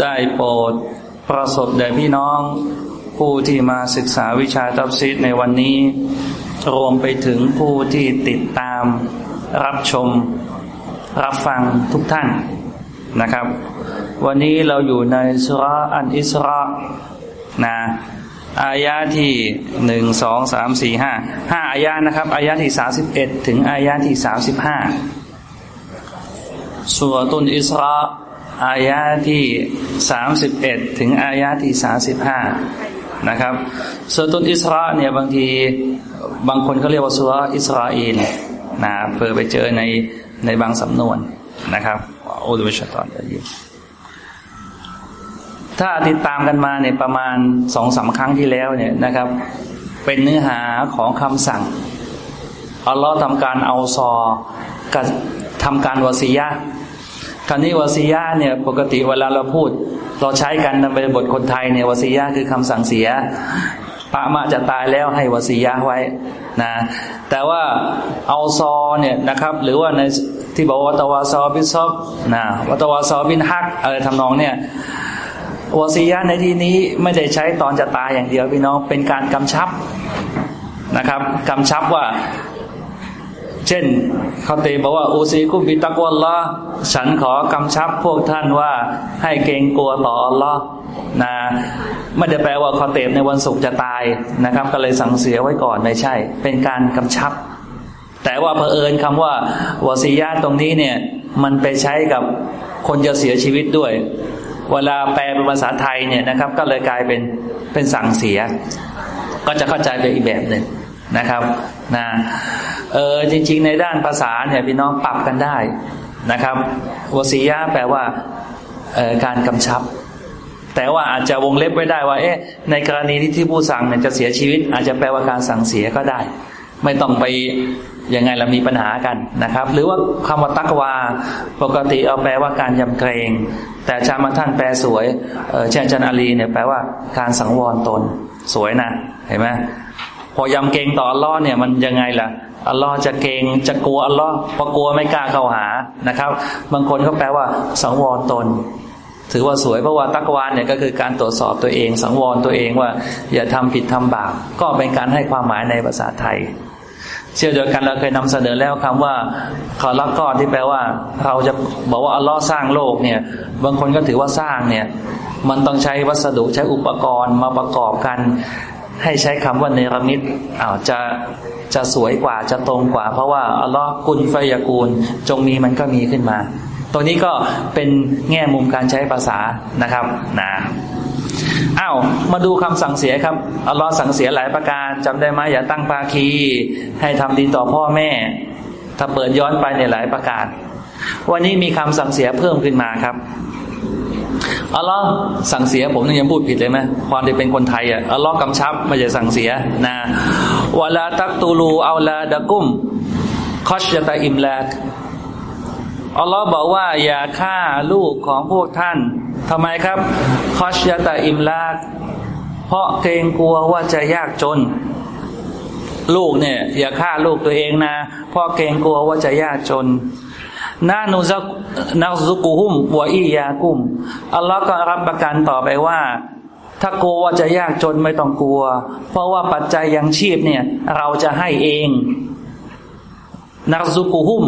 ได้โปรดประสบแด่พี่น้องผู้ที่มาศึกษาวิชาตัฟซีดในวันนี้ รวมไปถึงผู้ที่ติดตาม รับชม รับฟังทุกท่านนะครับ วันนี้เราอยู่ในสุราอันอิสรานะอายาที่หนึ่งสองสามสี่ห้าห้าอายานะครับ อายาที่สาสิบเอ็ดถึงอายาที่สาสิบห้าสุรตุนอิสรา อายาที่สามสิบเอ็ดถึงอายาที่สาสิบห้านะครับสุรตุนอิสราเนี่ยบางทีบางคนเขาเรียกว่าสุรอิสราเอลนะเพื่อไปเจอในในบางสำนวนนะครับอุลวิชตอนนี้ถ้าติดตามกันมาเนี่ยประมาณสองสาครั้งที่แล้วเนี่ยนะครับ เป็นเนื้อหาของคำสั่งอัลลอฮ์ทำการเอาซอกับทำการวสียะ คำนี้วสียะเนี่ยปกติเวลาเราพูด เราใช้กันในบทคนไทยเนี่ยวสียะคือคำสั่งเสียปะมาจะตายแล้วให้วสียะไว้นะแต่ว่าเอาซอเนี่ยนะครับ หรือว่าในที่บอกว่าตวาซอบิซอบนะวัตวาซอบินฮักอะไรทำนองเนี่ยวสียะในที่นี้ไม่ได้ใช้ตอนจะตายอย่างเดียวพี่น้องเป็นการกำชับนะครับกำชับว่า เช่นเขาเตบอกว่าอูซีกุบิตักวัลละฉันขอกำชับพวกท่านว่าให้เกรงกลัวต่ออัลลอฮ์นะไม่ได้แปลว่าคอเตบในวันศุกร์จะตายนะครับ ก็เลยสั่งเสียไว้ก่อนไม่ใช่ เป็นการกำชับ แต่ว่าเผอิญคำว่าวสียะตรงนี้เนี่ย มันไปใช้กับคนจะเสียชีวิตด้วย เวลาแปลเป็นภาษาไทยเนี่ยนะครับ ก็เลยกลายเป็นเป็นสั่งเสีย ก็จะเข้าใจไปอีกแบบหนึ่ง นะครับนะเออจริง ๆ ในด้านภาษาเนี่ยพี่น้องปรับกันได้นะครับวสียะแปลว่าการกำชับ แต่ว่าอาจจะวงเล็บไว้ได้ว่า เอ๊ะ ในกรณีที่ที่ผู้สั่งเนี่ยจะเสียชีวิต อาจจะแปลว่าการสั่งเสียก็ได้ ไม่ต้องไปยังไงเรามีปัญหากันนะครับ หรือว่าคำว่าตักวา ปกติเอาแปลว่าการยำเกรง แต่ชามาท่านแปลสวยเช่นจันอาลีเนี่ยแปลว่าการสังวรตน สวยนะเห็นไหม พอยำเกรงต่ออัลลอฮ์เนี่ยมันยังไงล่ะอัลลอฮ์จะเกรงจะกลัวอัลลอฮ์พอกลัวไม่กล้าเข้าหานะครับ บางคนก็แปลว่า สังวรตน ถือว่าสวยเพราะว่าตักวานเนี่ยก็คือการตรวจสอบตัวเอง สังวรตัวเองว่า อย่าทำผิดทำบาปก็เป็นการให้ความหมายในภาษาไทยเชื่อเดียวกันเราเคยนำเสนอแล้วคำว่าขอรักก้อนที่แปลว่า เราจะบอกว่าอัลลอฮ์สร้างโลกเนี่ย บางคนก็ถือว่าสร้างเนี่ย มันต้องใช้วัสดุใช้อุปกรณ์มาประกอบกัน ให้ใช้คำว่าเนรมิตอ้าวจะจะสวยกว่าจะตรงกว่า เพราะว่าอัลลอฮ์กุลไฟยากูล จงมีมันก็มีขึ้นมา ตัวนี้ก็เป็นแง่มุมการใช้ภาษานะครับนะอ้าวมาดูคำสั่งเสียครับอัลลอฮ์สั่งเสียหลายประการจำได้ไหมอย่าตั้งภาคี ให้ทำดีต่อพ่อแม่ ถ้าเปิดย้อนไปในหลายประการ วันนี้มีคำสั่งเสียเพิ่มขึ้นมาครับ อัลลอฮ์สั่งเสียผมยังพูดผิดเลยไหมความที่เป็นคนไทยอะอัลลอฮ์กำชับไม่ใช่สั่งเสียนะวลาตักตูลูเอาลาดะกุมคอชยตาอิมลากอัลลอฮ์บอกว่าอย่าฆ่าลูกของพวกท่านทำไมครับคอชยตาอิมลากเพราะเกรงกลัวว่าจะยากจน ลูกเนี่ย อย่าฆ่าลูกตัวเองนะเพราะเกรงกลัวว่าจะยากจน นานุซักนาซุกุฮุมวอียากุมอัลลอฮ์ก็รับประกันต่อไปว่า ถ้ากลัวว่าจะยากจนไม่ต้องกลัว เพราะว่าปัจจัยยังชีพเนี่ย เราจะให้เองนักซุกุฮุม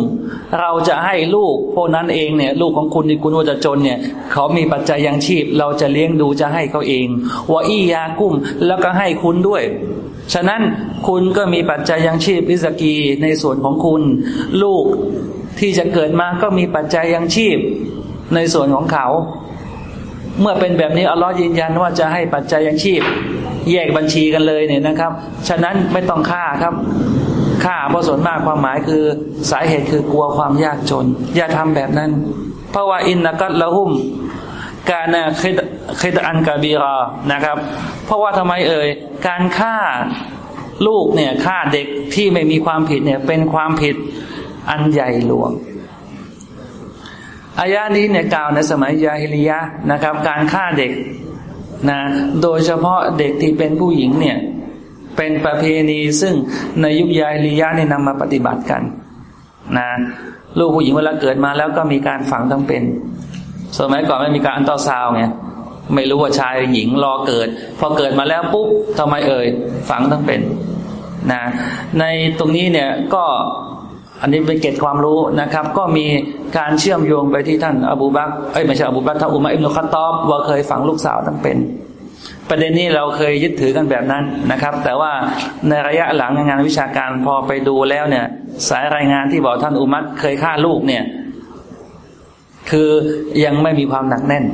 เราจะให้ลูกพวกนั้นเองเนี่ย ลูกของคุณที่คุณว่าจะจนเนี่ย เขามีปัจจัยยังชีพ เราจะเลี้ยงดูจะให้เขาเองวอียากุมแล้วก็ให้คุณด้วย ฉะนั้นคุณก็มีปัจจัยยังชีพอิสกีในส่วนของคุณ ลูก ที่จะเกิดมาก็มีปัจจัยยังชีพในส่วนของเขา เมื่อเป็นแบบนี้อัลลอฮ์ยืนยันว่าจะให้ปัจจัยยังชีพ แยกบัญชีกันเลยเนี่ยนะครับ ฉะนั้นไม่ต้องฆ่าครับฆ่าเพราะส่วนมากความหมายคือสาเหตุคือกลัวความยากจน อย่าทำแบบนั้น เพราะว่าอินนักัตละหุมการนะเคดอันกาบีรอนะครับ เพราะว่าทำไมเอ่ยการฆ่าลูกเนี่ยฆ่าเด็กที่ไม่มีความผิดเนี่ยเป็นความผิด อันใหญ่หลวงอายานี้เนี่ยกล่าวในสมัยยาฮิลียะนะครับ การฆ่าเด็กนะโดยเฉพาะเด็กที่เป็นผู้หญิงเนี่ย เป็นประเพณีซึ่งในยุคยาฮิลียะเนี่ยนำมาปฏิบัติกันนะลูกผู้หญิงเวลาเกิดมาแล้วก็มีการฝังทั้งเป็น สมัยก่อนไม่มีการอันตราซาวไงไม่รู้ว่าชายหญิงรอเกิด พอเกิดมาแล้วปุ๊บทำไมเอ่ยฝังทั้งเป็นนะในตรงนี้เนี่ยก็ อันนี้เป็นเกตความรู้นะครับ ก็มีการเชื่อมโยงไปที่ท่านอบูบักเอ้ยไม่ใช่อบูบักท่านอุมาอิบนุคัตตอบว่าเคยฝังลูกสาวทั้งเป็น ประเด็นนี้เราเคยยึดถือกันแบบนั้นนะครับ แต่ว่าในระยะหลังงานวิชาการพอไปดูแล้วเนี่ย สายรายงานที่บอกท่านอุมัตเคยฆ่าลูกเนี่ย คือยังไม่มีความหนักแน่น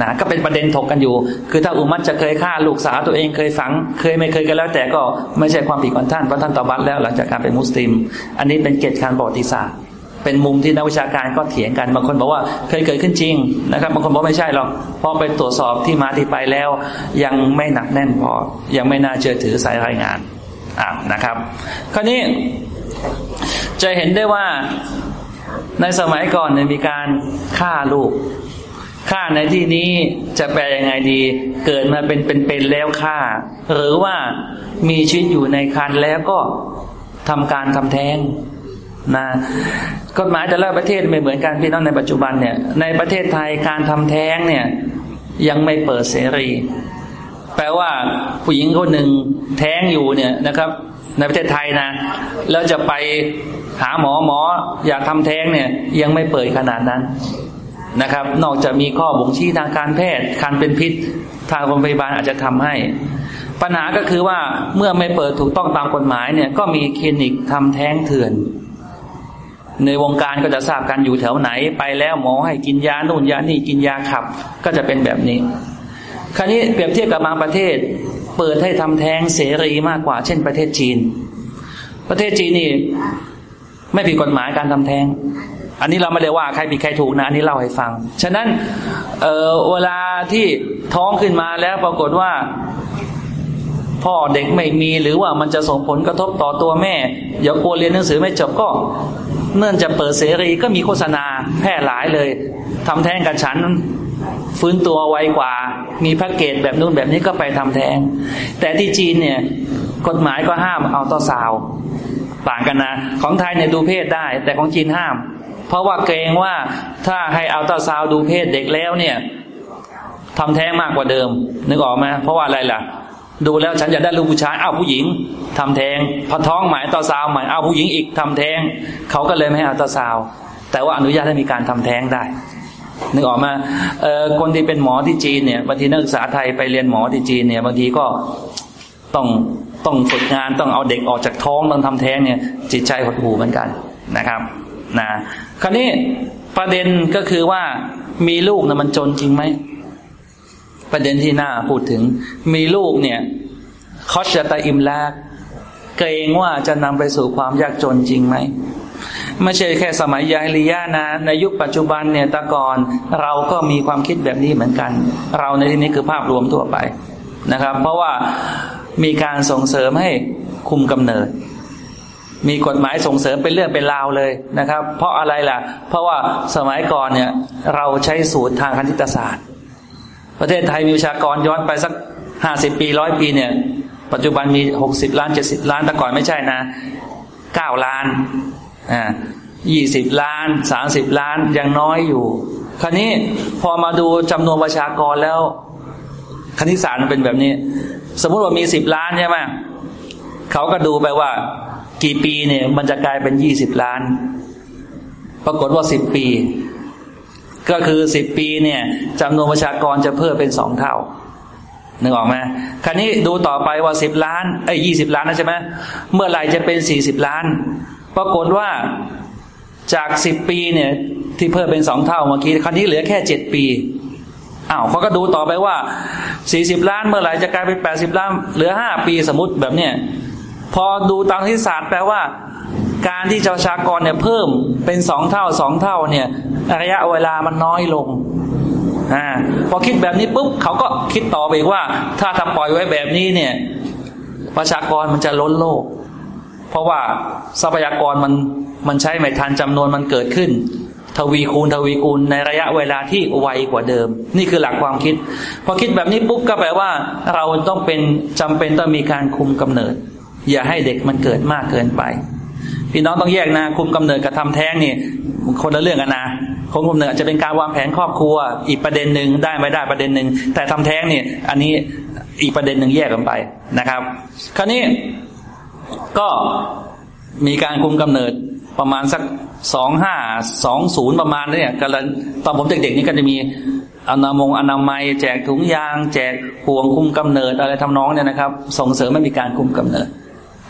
นะก็เป็นประเด็นถกกันอยู่ คือถ้าอุมัตจะเคยฆ่าลูกสาวตัวเองเคยฝัง เคยไม่เคยกันแล้ว แต่ก็ไม่ใช่ความผิดของท่านเพราะท่านตอบัตแล้วหลังจากการเป็นมุสลิม อันนี้เป็นเกตการประวัติศาสตร์ เป็นมุมที่นักวิชาการก็เถียงกันบางคนบอกว่าเคยเกิดขึ้นจริงนะครับบางคนบอกไม่ใช่หรอกพอไปตรวจสอบที่มาที่ไปแล้ว ยังไม่หนักแน่นพอยังไม่น่าเชื่อถือสายรายงานอ่านะครับ คราวนี้จะเห็นได้ว่าในสมัยก่อนเนี่ยมีการฆ่าลูก ฆ่าในที่นี้จะแปลยังไงดี เกิดมาเป็นเป็นเป็นแล้วฆ่า หรือว่ามีชีวิตอยู่ในคันแล้วก็ทำการทำแท้งนะกฎหมายแต่ละประเทศไม่เหมือนกันพี่น้องในปัจจุบันเนี่ย ในประเทศไทยการทำแท้งเนี่ย ยังไม่เปิดเสรี แปลว่าผู้หญิงคนหนึ่งแท้งอยู่เนี่ยนะครับ ในประเทศไทยนะแล้วจะไปหาหมอหมออยากทำแท้งเนี่ย ยังไม่เปิดขนาดนั้น นะครับ นอกจากมีข้อบ่งชี้ทางการแพทย์คันเป็นพิษทางโรงพยาบาลอาจจะทำให้ ปัญหาก็คือว่าเมื่อไม่เปิดถูกต้องตามกฎหมายเนี่ย ก็มีคลินิกทำแท้งเถื่อน ในวงการก็จะทราบกันอยู่แถวไหน ไปแล้วหมอให้กินยาโน่นยานี่กินยาขับ ก็จะเป็นแบบนี้ คราวนี้เปรียบเทียบกับบางประเทศ เปิดให้ทำแท้งเสรีมากกว่า เช่นประเทศจีน ประเทศจีนนี่ไม่ผิดกฎหมายการทำแท้ง อันนี้เราไม่ได้ว่าใครผิดใครถูกนะ อันนี้เล่าให้ฟัง ฉะนั้นเเวลาที่ท้องขึ้นมาแล้วปรากฏว่า พ่อเด็กไม่มีหรือว่ามันจะส่งผลกระทบต่อตัวแม่อย่ากลัวเรียนหนังสือไม่จบก็เนื่องจะเปิดเสรีก็มีโฆษณาแพร่หลายเลยทำแท้งกับฉันฟื้นตัวไวกว่า มีแพ็กเกจแบบนู้นแบบนี้ก็ไปทำแท้ง แต่ที่จีนเนี่ยกฎหมายก็ห้ามเอาต่อสาว ต่างกันนะ ของไทยเนี่ยดูเพศได้ แต่ของจีนห้าม เพราะว่าเกรงว่าถ้าให้เอาตาซาวดูเพศเด็กแล้วเนี่ยทำแท้งมากกว่าเดิม นึกออกไหมเพราะว่าอะไรล่ะ ดูแล้วฉันจะได้ลูกผู้ชายเอาผู้หญิงทำแท้งพอท้องหมายตาซาวหมายอ้าผู้หญิงอีกทำแท้งเขาก็เลยไม่ให้เอาตาซาวแต่ว่าอนุญาตให้มีการทำแท้งได้นึกออกมาเอ่อคนที่เป็นหมอที่จีนเนี่ยบางทีนักศึกษาไทยไปเรียนหมอที่จีนเนี่ยบางทีก็ต้องต้องฝึกงานต้องเอาเด็กออกจากท้องต้องทำแท้งเนี่ยจิตใจหดหู่เหมือนกันนะครับ นะคราวนี้ประเด็นก็คือว่ามีลูกนะมันจนจริงไหมประเด็นที่น่าพูดถึง มีลูกเนี่ยคอชตาอิมลากเกรงว่าจะนำไปสู่ความยากจนจริงไหมไม่ใช่แค่สมัยยาลียานะในยุคปัจจุบันเนี่ยตะกอนเราก็มีความคิดแบบนี้เหมือนกัน เราในที่นี้คือภาพรวมทั่วไปนะครับ เพราะว่ามีการส่งเสริมให้คุมกำเนิด มีกฎหมายส่งเสริมเป็นเรื่องเป็นราวเลยนะครับ เพราะอะไรล่ะ เพราะว่าสมัยก่อนเนี่ย เราใช้สูตรทางคณิตศาสตร์ ประเทศไทยมีประชากรย้อนไปสักห้าสิบปีร้อยปีเนี่ย ปัจจุบันมีหกสิบล้านเจ็ดสิบล้านแต่ก่อนไม่ใช่นะเก้าล้านอ่ายี่สิบล้านสามสิบล้านยังน้อยอยู่ คราวนี้พอมาดูจำนวนประชากรแล้วคณิตศาสตร์มันเป็นแบบนี้ สมมุติว่ามีสิบล้านใช่ไหมเขาก็ดูไปว่า กี่ปีเนี่ย มันจะกลายเป็นยี่สิบล้าน ปรากฏว่าสิบปี ก็คือสิบปีเนี่ยจำนวนประชากรจะเพิ่มเป็นสองเท่านึกออกไหมคราวนี้ดูต่อไปว่าสิบล้านไอ้ยี่สิบล้านนะใช่ไหมเมื่อไหร่จะเป็นสี่สิบล้าน ปรากฏว่าจากสิบปีเนี่ย ที่เพิ่มเป็นสองเท่าเมื่อกี้คราวนี้เหลือแค่เจ็ดปีอ้าวเขาก็ดูต่อไปว่าสี่สิบล้านเมื่อไหร่จะกลายเป็นแปดสิบล้าน เหลือห้าปีสมมติแบบเนี้ย พอดูตามที่ศาสตร์แปลว่า การที่ประชากรเนี่ยเพิ่มเป็นสองเท่าสองเท่าเนี่ยระยะเวลามันน้อยลงอ่าพอคิดแบบนี้ปุ๊บเขาก็คิดต่อไปว่า ถ้าทำปล่อยไว้แบบนี้เนี่ย ประชากรมันจะล้นโลก เพราะว่าทรัพยากรมันมันใช้ไม่ทันจำนวนมันเกิดขึ้น ทวีคูณทวีคูณในระยะเวลาที่ไวกว่าเดิม นี่คือหลักความคิด พอคิดแบบนี้ปุ๊บก็แปลว่า เราต้องเป็นจำเป็นต้องมีการคุมกำเนิด อย่าให้เด็กมันเกิดมากเกินไป พี่น้องต้องแยกนะ คุมกำเนิดกับทำแท้งนี่คนละเรื่องกันนะคุมกำเนิดจะเป็นการวางแผนครอบครัว อีกประเด็นหนึ่งได้ไม่ได้ประเด็นหนึ่งแต่ทำแท้งนี่อันนี้อีกประเด็นหนึ่งแยกกันไปนะครับ คราวนี้ก็มีการคุมกำเนิดประมาณสักสองห้าสองศูนย์ประมาณเนี่ยกันตอนผมเด็กๆนี่ก็จะมีอนา มง อนามัย แจกถุงยาง แจกห่วงคุมกำเนิดอะไรทำน้องเนี่ยนะครับ ส่งเสริมไม่มีการคุมกำเนิด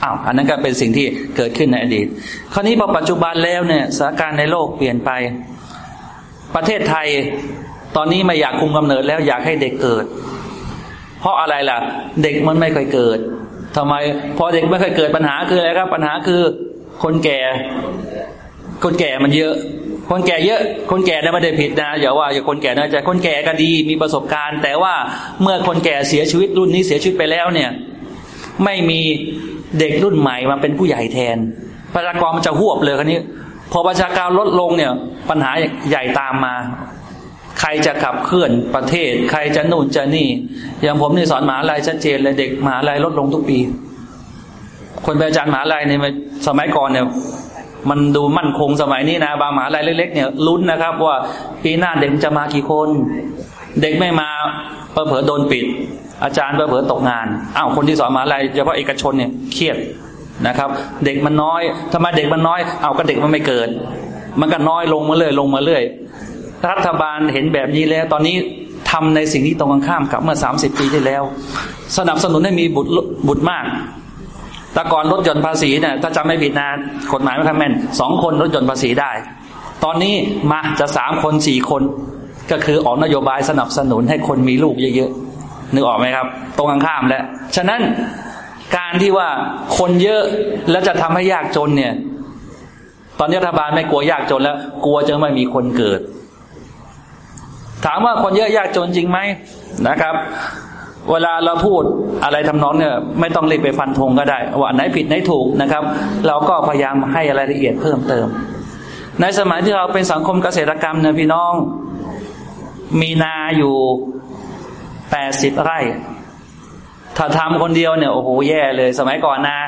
อ้าวอันนั้นก็เป็นสิ่งที่เกิดขึ้นในอดีต คราวนี้พอปัจจุบันแล้วเนี่ยสถานการณ์ในโลกเปลี่ยนไป ประเทศไทยตอนนี้ไม่อยากคุมกำเนิดแล้วอยากให้เด็กเกิด เพราะอะไรล่ะ เด็กมันไม่เคยเกิดทำไม พอเด็กไม่เคยเกิดปัญหาคืออะไรครับ ปัญหาคือคนแก่ คนแก่มันเยอะ คนแก่เยอะ คนแก่ได้ไม่ได้ผิดนะอย่าว่าอย่าคนแก่นะจะคนแก่ก็ดีมีประสบการณ์ แต่ว่าเมื่อคนแก่เสียชีวิตรุ่นนี้เสียชีวิตไปแล้วเนี่ย ไม่มี เด็กรุ่นใหม่มาเป็นผู้ใหญ่แทน ประชากรมันจะหวบเลยคนนี้ พอประชากรลดลงเนี่ย ปัญหาใหญ่ตามมา ใครจะขับเคลื่อนประเทศ ใครจะนู่นจะนี่ อย่างผมนี่สอนหมหาลัยชัดเจนเลยเด็กหมหาลัยลดลงทุกปี คนเป็นอาจารย์มหาลัยเนี่ยสมัยก่อนเนี่ยมันดูมั่นคงสมัยนี้นะบางหมหาลัยเล็กๆเนี่ยลุ้นนะครับ ว่าปีหน้าเด็กจะมากี่คน เด็กไม่มาเผลอโดนปิด อาจารย์เผลอตกงานอ้าวคนที่สอนมหาลัยเฉพาะเอกชนเนี่ยเครียดนะครับ เด็กมันน้อยทำไมเด็กมันน้อยเอาก็เด็กมันไม่เกิด มันก็น้อยลงมาเรื่อยลงมาเรื่อยรัฐบาลเห็นแบบนี้แล้ว ตอนนี้ทำในสิ่งที่ตรงกันข้ามกับเมื่อสามสิบปีที่แล้ว สนับสนุนให้มีบุตรบุตรมากแต่ก่อนลดหย่อนภาษีเนี่ยถ้าจำไม่ผิดนะกฎหมายไม่ค่อยแม่นสองคนลดหย่อนภาษีได้ ตอนนี้มาจะสามคนสี่คน ก็คือออกนโยบายสนับสนุนให้คนมีลูกเยอะๆ นึกออกไหมครับ ตรงกันข้ามแล้วฉะนั้นการที่ว่าคนเยอะแล้วจะทำให้ยากจนเนี่ย ตอนนี้รัฐบาลไม่กลัวยากจนแล้ว กลัวจะไม่มีคนเกิด ถามว่าคนเยอะยากจนจริงไหมนะครับ เวลาเราพูดอะไรทำนองเนี่ย ไม่ต้องรีบไปฟันธงก็ได้ ว่าไหนผิดไหนถูกนะครับ เราก็พยายามให้รายละเอียดเพิ่มเติม ในสมัยที่เราเป็นสังคมเกษตรกรรมเนี่ยพี่น้อง มีนาอยู่ แปดสิบไร่ ถ้าทำคนเดียวเนี่ยโอ้โหแย่เลย สมัยก่อนนะ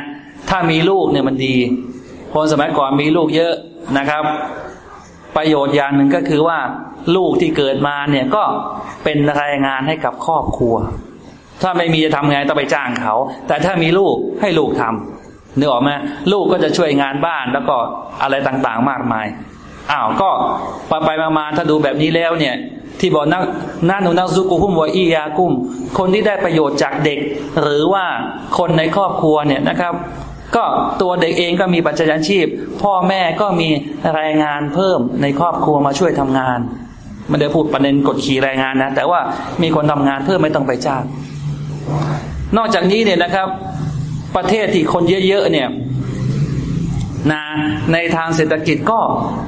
ถ้ามีลูกเนี่ยมันดี คนสมัยก่อนมีลูกเยอะนะครับ ประโยชน์อย่างหนึ่งก็คือว่าลูกที่เกิดมาเนี่ยก็เป็นรายงานให้กับครอบครัว ถ้าไม่มีจะทำไงต้องไปจ้างเขา แต่ถ้ามีลูกให้ลูกทำนึกออกไหมลูกก็จะช่วยงานบ้านแล้วก็อะไรต่างๆมากมายอ้าวก็ไปไปมาๆถ้าดูแบบนี้แล้วเนี่ย ที่บอกนักนาหนูนักซุกุฮุมวอียากุม คนที่ได้ประโยชน์จากเด็ก หรือว่าคนในครอบครัวเนี่ยนะครับ ก็ตัวเด็กเองก็มีปัจจัยชีพ พ่อแม่ก็มีแรงงานเพิ่มในครอบครัวมาช่วยทำงานไม่ได้พูดประเด็นกดขี่แรงงานนะ แต่ว่ามีคนทำงานเพิ่มไม่ต้องไปจ้างนอกจากนี้เนี่ยนะครับ ประเทศที่คนเยอะๆเนี่ยนะในทางเศรษฐกิจก็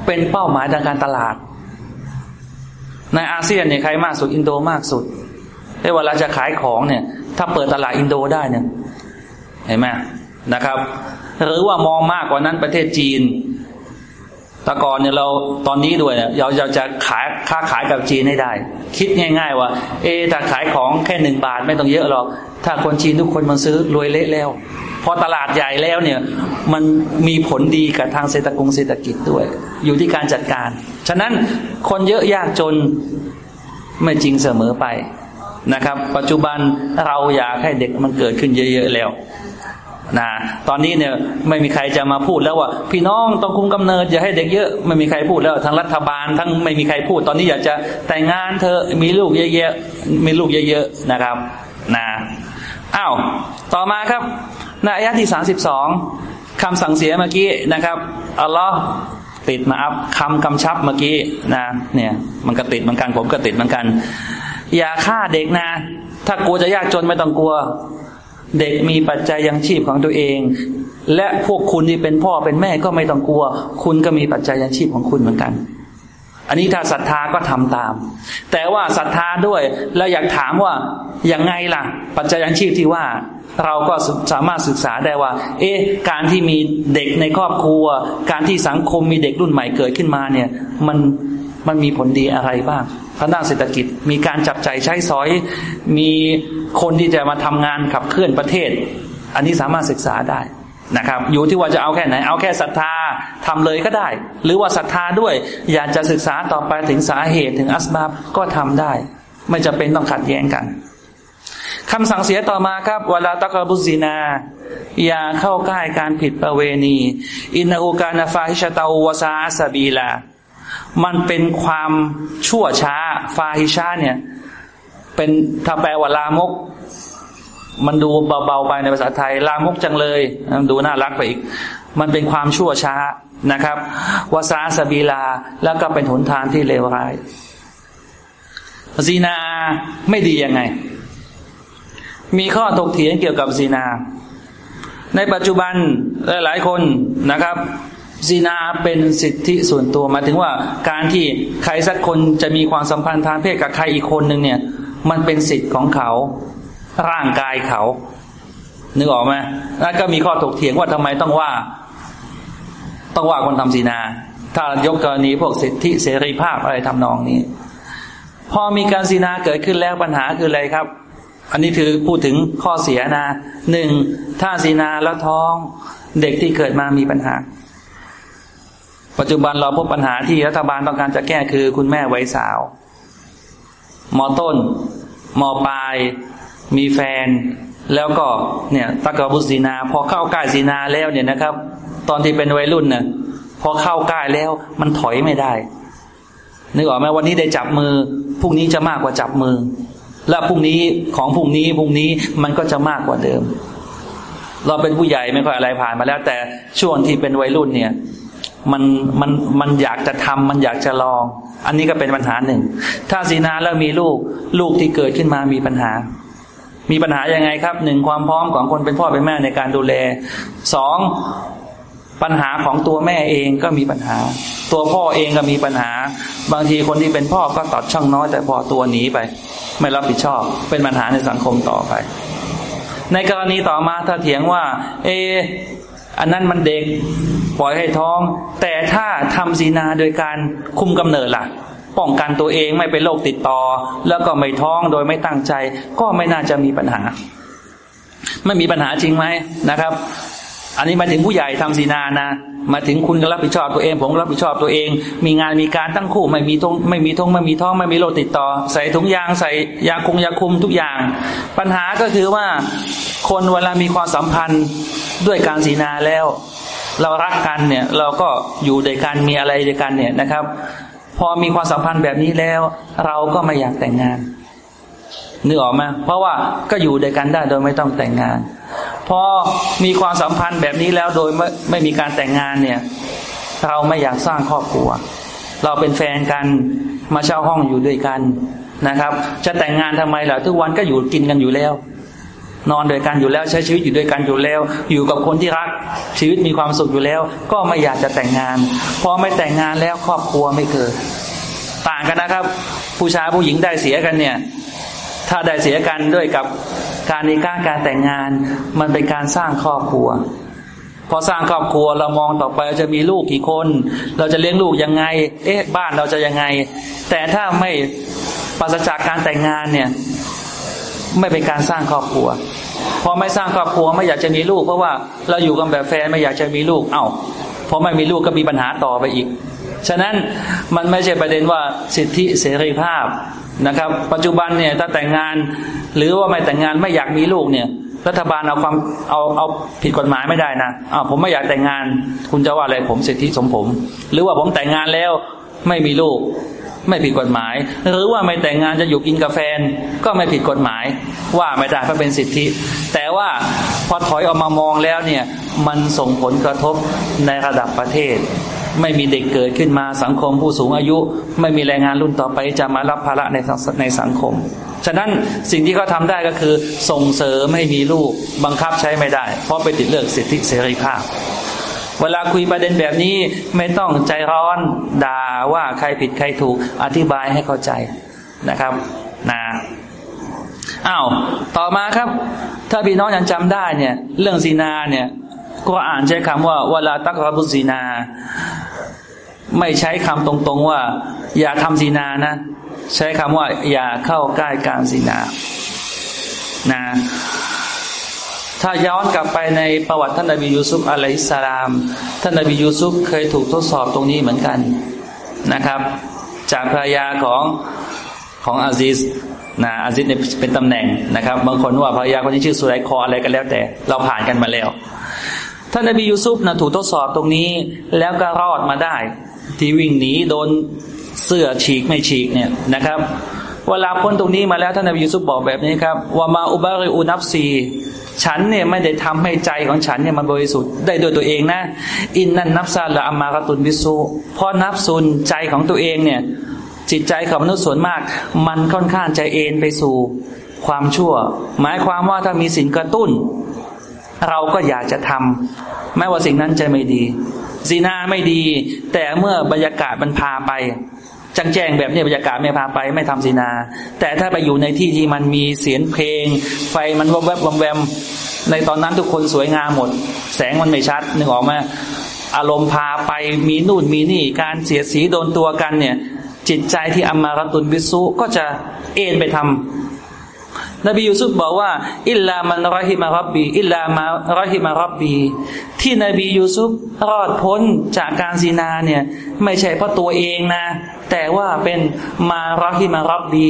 เป็นเป้าหมายทางการตลาด ในอาเซียนเนี่ยใครมากสุดอินโดมากสุดเวลาจะขายของเนี่ย ถ้าเปิดตลาดอินโดได้เนี่ยเห็นไหมนะครับ หรือว่ามองมากกว่านั้นประเทศจีนตะกอนเนี่ยเราตอนนี้ด้วยเนี่ยเราเราจะขายค้าขายกับจีนให้ได้ คิดง่าย ๆ ว่า เอถ้าขายของแค่หนึ่งบาทไม่ต้องเยอะหรอกถ้าคนจีนทุกคนมันซื้อรวยเละแล้ว พอตลาดใหญ่แล้วเนี่ย มันมีผลดีกับทางเศรษฐกงเศรษฐกิจด้วย อยู่ที่การจัดการ ฉะนั้นคนเยอะยากจนไม่จริงเสมอไปนะครับ ปัจจุบันเราอยากให้เด็กมันเกิดขึ้นเยอะๆแล้วนะตอนนี้เนี่ยไม่มีใครจะมาพูดแล้วว่า พี่น้องต้องคุมกำเนิดอย่าให้เด็กเยอะไม่มีใครพูดแล้วทั้งรัฐบาลทั้งไม่มีใครพูด ตอนนี้อยากจะแต่งงานเธอมีลูกเยอะๆมีลูกเยอะๆนะครับนะอ้าวต่อมาครับ ในอายะที่สาสิบสองคำสั่งเสียเมื่อกี้นะครับอัลลอฮ์ติดมาอัพคำกำชับเมื่อกี้นะ เนี่ย มันก็ติดเหมือนกัน ผมก็ติดเหมือนกัน อย่าฆ่าเด็กนะ ถ้ากลัวจะยากจนไม่ต้องกลัว เด็กมีปัจจัยยังชีพของตัวเอง และพวกคุณที่เป็นพ่อเป็นแม่ก็ไม่ต้องกลัว คุณก็มีปัจจัยยังชีพของคุณเหมือนกัน อันนี้ถ้าศรัทธาก็ทำตาม แต่ว่าศรัทธาด้วยเราอยากถามว่าอยังไงล่ะ ปัจจัยยังชีพที่ว่า เราก็สามารถศึกษาได้ว่า เอ๊ะการที่มีเด็กในครอบครัว การที่สังคมมีเด็กรุ่นใหม่เกิดขึ้นมาเนี่ยมันมันมีผลดีอะไรบ้างทางด้านเศรษฐกิจมีการจับใจใช้สอย มีคนที่จะมาทำงานขับเคลื่อนประเทศ อันนี้สามารถศึกษาได้นะครับ อยู่ที่ว่าจะเอาแค่ไหน เอาแค่ศรัทธาทำเลยก็ได้ หรือว่าศรัทธาด้วย อยากจะศึกษาต่อไปถึงสาเหตุถึงอัสบาบก็ทำได้ ไม่จะเป็นต้องขัดแย้งกันคำสั่งเสียต่อมาครับเวลาตะกบุซีนา อย่าเข้าใกล้การผิดประเวณี อินอูกานาฟาฮิชตาวซาสบีลา มันเป็นความชั่วช้า ฟาฮิชาเนี่ย เป็นถ้าแปลว่าลามก มันดูเบาๆไปในภาษาไทย ลามกจังเลย ดูน่ารักไปอีก มันเป็นความชั่วช้า นะครับวาซาสบีลาแล้วก็เป็นหนทางที่เลวร้ายซีนาไม่ดียังไง มีข้อถกเถียงเกี่ยวกับซีนา ในปัจจุบันหลายๆคนนะครับซีนาเป็นสิทธิส่วนตัวหมายถึงว่าการที่ใครสักคนจะมีความสัมพันธ์ทางเพศกับใครอีกคนหนึ่งเนี่ย มันเป็นสิทธิ์ของเขา ร่างกายเขา นึกออกไหมแล้วก็มีข้อถกเถียงว่าทำไมต้องว่า ต้องว่าคนทำศีนา ถ้ายกกรณีพวกสิทธิเสรีภาพอะไรทำนองนี้ พอมีการศีนาเกิดขึ้นแล้วปัญหาคืออะไรครับ อันนี้คือพูดถึงข้อเสียนะหนึ่งถ้าศีนาแล้วท้องเด็กที่เกิดมามีปัญหา ปัจจุบันเราพบปัญหาที่รัฐบาลต้องการจะแก้คือคุณแม่ไว้สาวมอต้นมอปลาย มีแฟน แล้วก็เนี่ยตะกบุสีนา พอเข้าใกล้สีนาแล้วเนี่ยนะครับ ตอนที่เป็นวัยรุ่นเนี่ยพอเข้าใกล้แล้วมันถอยไม่ได้ นึกออกไหมวันนี้ได้จับมือพรุ่งนี้จะมากกว่าจับมือ และพรุ่งนี้ของพรุ่งนี้พรุ่งนี้มันก็จะมากกว่าเดิม เราเป็นผู้ใหญ่ไม่ค่อยอะไรผ่านมาแล้ว แต่ช่วงที่เป็นวัยรุ่นเนี่ย มันมันมันอยากจะทำมันอยากจะลอง อันนี้ก็เป็นปัญหาหนึ่ง ถ้าสีนาแล้วมีลูกลูกที่เกิดขึ้นมามีปัญหามีปัญหายังไงครับหนึ่งความพร้อมของคนเป็นพ่อเป็นแม่ในการดูแลสอง ปัญหาของตัวแม่เองก็มีปัญหา ตัวพ่อเองก็มีปัญหา บางทีคนที่เป็นพ่อก็ตัดช่องน้อย แต่พอตัวหนีไป ไม่รับผิดชอบ เป็นปัญหาในสังคมต่อไป ในกรณีต่อมาถ้าเถียงว่า เออันนั้นมันเด็กปล่อยให้ท้อง แต่ถ้าทำศีนาโดยการคุมกำเนิดล่ะ ป้องกันตัวเองไม่เป็นโรคติดต่อ แล้วก็ไม่ท้องโดยไม่ตั้งใจ ก็ไม่น่าจะมีปัญหา ไม่มีปัญหาจริงไหมนะครับ อันนี้มาถึงผู้ใหญ่ทำศีนานะ มาถึงคุณก็รับผิดชอบตัวเอง ผมรับผิดชอบตัวเอง มีงานมีการตั้งคู่ไม่มีทงไม่มีทงไม่มีท้องไม่มีโรคติดต่อ ใส่ถุงยางใส่ยาคุมยาคุมทุกอย่าง ปัญหาก็คือว่าคนเวลามีความสัมพันธ์ด้วยการศีนาแล้ว เรารักกันเนี่ยเราก็อยู่ด้วยกันมีอะไรด้วยกันเนี่ยนะครับ พอมีความสัมพันธ์แบบนี้แล้ว เราก็ไม่อยากแต่งงานนึกออกไหมเพราะว่าก็อยู่ด้วยกันได้โดยไม่ต้องแต่งงาน พอมีความสัมพันธ์แบบนี้แล้วโดยไม่ไม่มีการแต่งงานเนี่ย เราไม่อยากสร้างครอบครัว เราเป็นแฟนกันมาเช่าห้องอยู่ด้วยกันนะครับ จะแต่งงานทำไมล่ะทุกวันก็อยู่กินกันอยู่แล้ว นอนด้วยกันอยู่แล้วใช้ชีวิตอยู่ด้วยกันอยู่แล้ว อยู่กับคนที่รักชีวิตมีความสุขอยู่แล้ว ก็ไม่อยากจะแต่งงาน พอไม่แต่งงานแล้วครอบครัวไม่เกิดต่างกันนะครับ ผู้ชายผู้หญิงได้เสียกันเนี่ย ถ้าได้เสียกันด้วยกับการในการการแต่งงาน มันเป็นการสร้างครอบครัว พอสร้างครอบครัวเรามองต่อไปจะมีลูกกี่คน เราจะเลี้ยงลูกยังไง เอ๊ะบ้านเราจะยังไง แต่ถ้าไม่ปราศจากการแต่งงานเนี่ยไม่เป็นการสร้างครอบครัว พอไม่สร้างครอบครัวไม่อยากจะมีลูก เพราะว่าเราอยู่กันแบบแฟนไม่อยากจะมีลูก เอา้าพอไม่มีลูกก็มีปัญหาต่อไปอีก ฉะนั้นมันไม่ใช่ประเด็นว่าสิทธิเสรีภาพ นะครับ ปัจจุบันเนี่ยถ้าแต่งงาน หรือว่าไม่แต่งงานไม่อยากมีลูกเนี่ยรัฐบาลเอาความเอาเอาผิดกฎหมายไม่ได้นะอ้าวผมไม่อยากแต่งงาน คุณจะว่าอะไรผมสิทธิสมผม หรือว่าผมแต่งงานแล้วไม่มีลูก ไม่ผิดกฎหมาย หรือว่าไม่แต่งงานจะอยู่กินกาแฟก็ไม่ผิดกฎหมาย ว่าไม่ได้เพราะเป็นสิทธิ แต่ว่าพอถอยออกมามองแล้วเนี่ยมันส่งผลกระทบในระดับประเทศ ไม่มีเด็กเกิดขึ้นมาสังคมผู้สูงอายุ ไม่มีแรงงานรุ่นต่อไปจะมารับภาระในในสังคม ฉะนั้นสิ่งที่เขาทาได้ก็คือส่งเสริมให้มีลูกบังคับใช้ไม่ได้ เพราะไปติดเลือกสิทธิเสรีภาพ เวลาคุยประเด็นแบบนี้ไม่ต้องใจร้อนด่าว่าใครผิดใครถูกอธิบายให้เข้าใจนะครับนะอ้าวต่อมาครับ ถ้าพี่น้องยังจำได้เนี่ย เรื่องซีนาเนี่ยก็อ่านใช้คำว่าเวลาตักรบุซีนา ไม่ใช้คำตรงๆว่า อย่าทำซีนานะ ใช้คำว่า อย่าเข้าใกล้การซีนานะถ้าย้อนกลับไปในประวัติท่านนบียูซุฟอะลัยฮิสลาม ท่านนบียูซุฟเคยถูกทดสอบตรงนี้เหมือนกันนะครับ จากภรรยาของของอาซิสนะอาซิสเนี่ยเป็นตำแหน่งนะครับ บางคนว่าภรรยาคนนี้ชื่อสุไลคออะไรกันแล้วแต่ เราผ่านกันมาแล้ว ท่านนบียูซุฟนะถูกทดสอบตรงนี้แล้วก็รอดมาได้ ที่วิ่งหนีโดนเสื้อฉีกไม่ฉีกเนี่ยนะครับ เวลาพ้นตรงนี้มาแล้วท่านนบียูซุฟบอกแบบนี้ครับว่ามาอุบาริอุนับซีฉันเนี่ยไม่ได้ทำให้ใจของฉันเนี่ยมันบริสุทธิ์ได้โดยตัวเองนะ อินนันนับซาละอามากตุนบิสูพราะนับซุนใจของตัวเองเนี่ย จิตใจของมนุษย์ส่วนมาก มันค่อนข้างใจเอ็นไปสู่ความชั่ว หมายความว่าถ้ามีสิ่งกระตุ้น เราก็อยากจะทำแม้ว่าสิ่งนั้นจะไม่ดีซีนาไม่ดี แต่เมื่อบรรยากาศมันพาไปจังแจ้งแบบนี้บรรยากาศไม่พาไปไม่ทำซีนา แต่ถ้าไปอยู่ในที่ที่มันมีเสียงเพลง ไฟมันวับแวบวบแวม ในตอนนั้นทุกคนสวยงามหมด แสงมันไม่ชัดนึกออกไหมอารมณ์พาไปมีนู่นมีนี่การเสียสีโดนตัวกันเนี่ย จิตใจที่อมารตุนบิสุก็จะเอ็นไปทำ นบียูซุฟบอกว่า إلا من رحم ربي إلا ما رحم ربي ที่นบียูซุฟรอดพ้นจากการซินาเนี่ย ไม่ใช่เพราะตัวเองนะ แต่ว่าเป็นما رحم ربي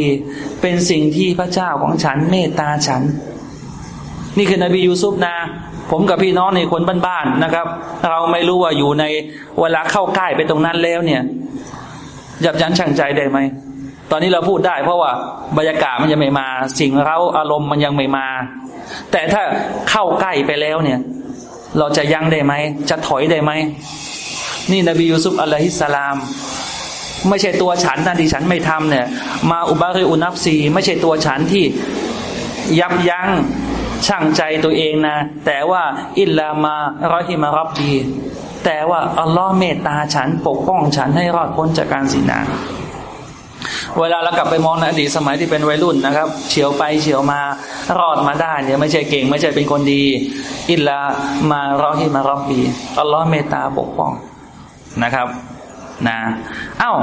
เป็นสิ่งที่พระเจ้าของฉันเมตตาฉัน นี่คือนบียูซุฟนะผมกับพี่น้องในคนบ้านๆนะครับ เราไม่รู้ว่าอยู่ในเวลาเข้าใกล้ไปตรงนั้นแล้วเนี่ยยับยั้งชั่งใจได้ไหม ตอนนี้เราพูดได้ เพราะว่าบรรยากาศมันยังไม่มา สิ่งเราอารมณ์มันยังไม่มา แต่ถ้าเข้าใกล้ไปแล้วเนี่ย เราจะยังได้ไหม จะถอยได้ไหม นี่นบียูซุฟอะลัยฮิสลาม ไม่ใช่ตัวฉันนะที่ฉันไม่ทำเนี่ย มาอุบาริอุนับซี ไม่ใช่ตัวฉันที่ยับยั้งช่างใจตัวเองนะ แต่ว่าอิลลามาร้อยฮิมารับดี แต่ว่าอัลลอฮ์เมตตาฉันปกป้องฉันให้รอดพ้นจากการสินา เวลาเรากลับไปมองในอดีตสมัยที่เป็นวัยรุ่นนะครับ เฉียวไปเฉียวมารอดมาได้เนี่ยไม่ใช่เก่ง ไม่ใช่เป็นคนดี อิลลามาร้อฮิมาร้อบบีอัลลอฮ์เมตตาปกป้องนะครับนะเอ้า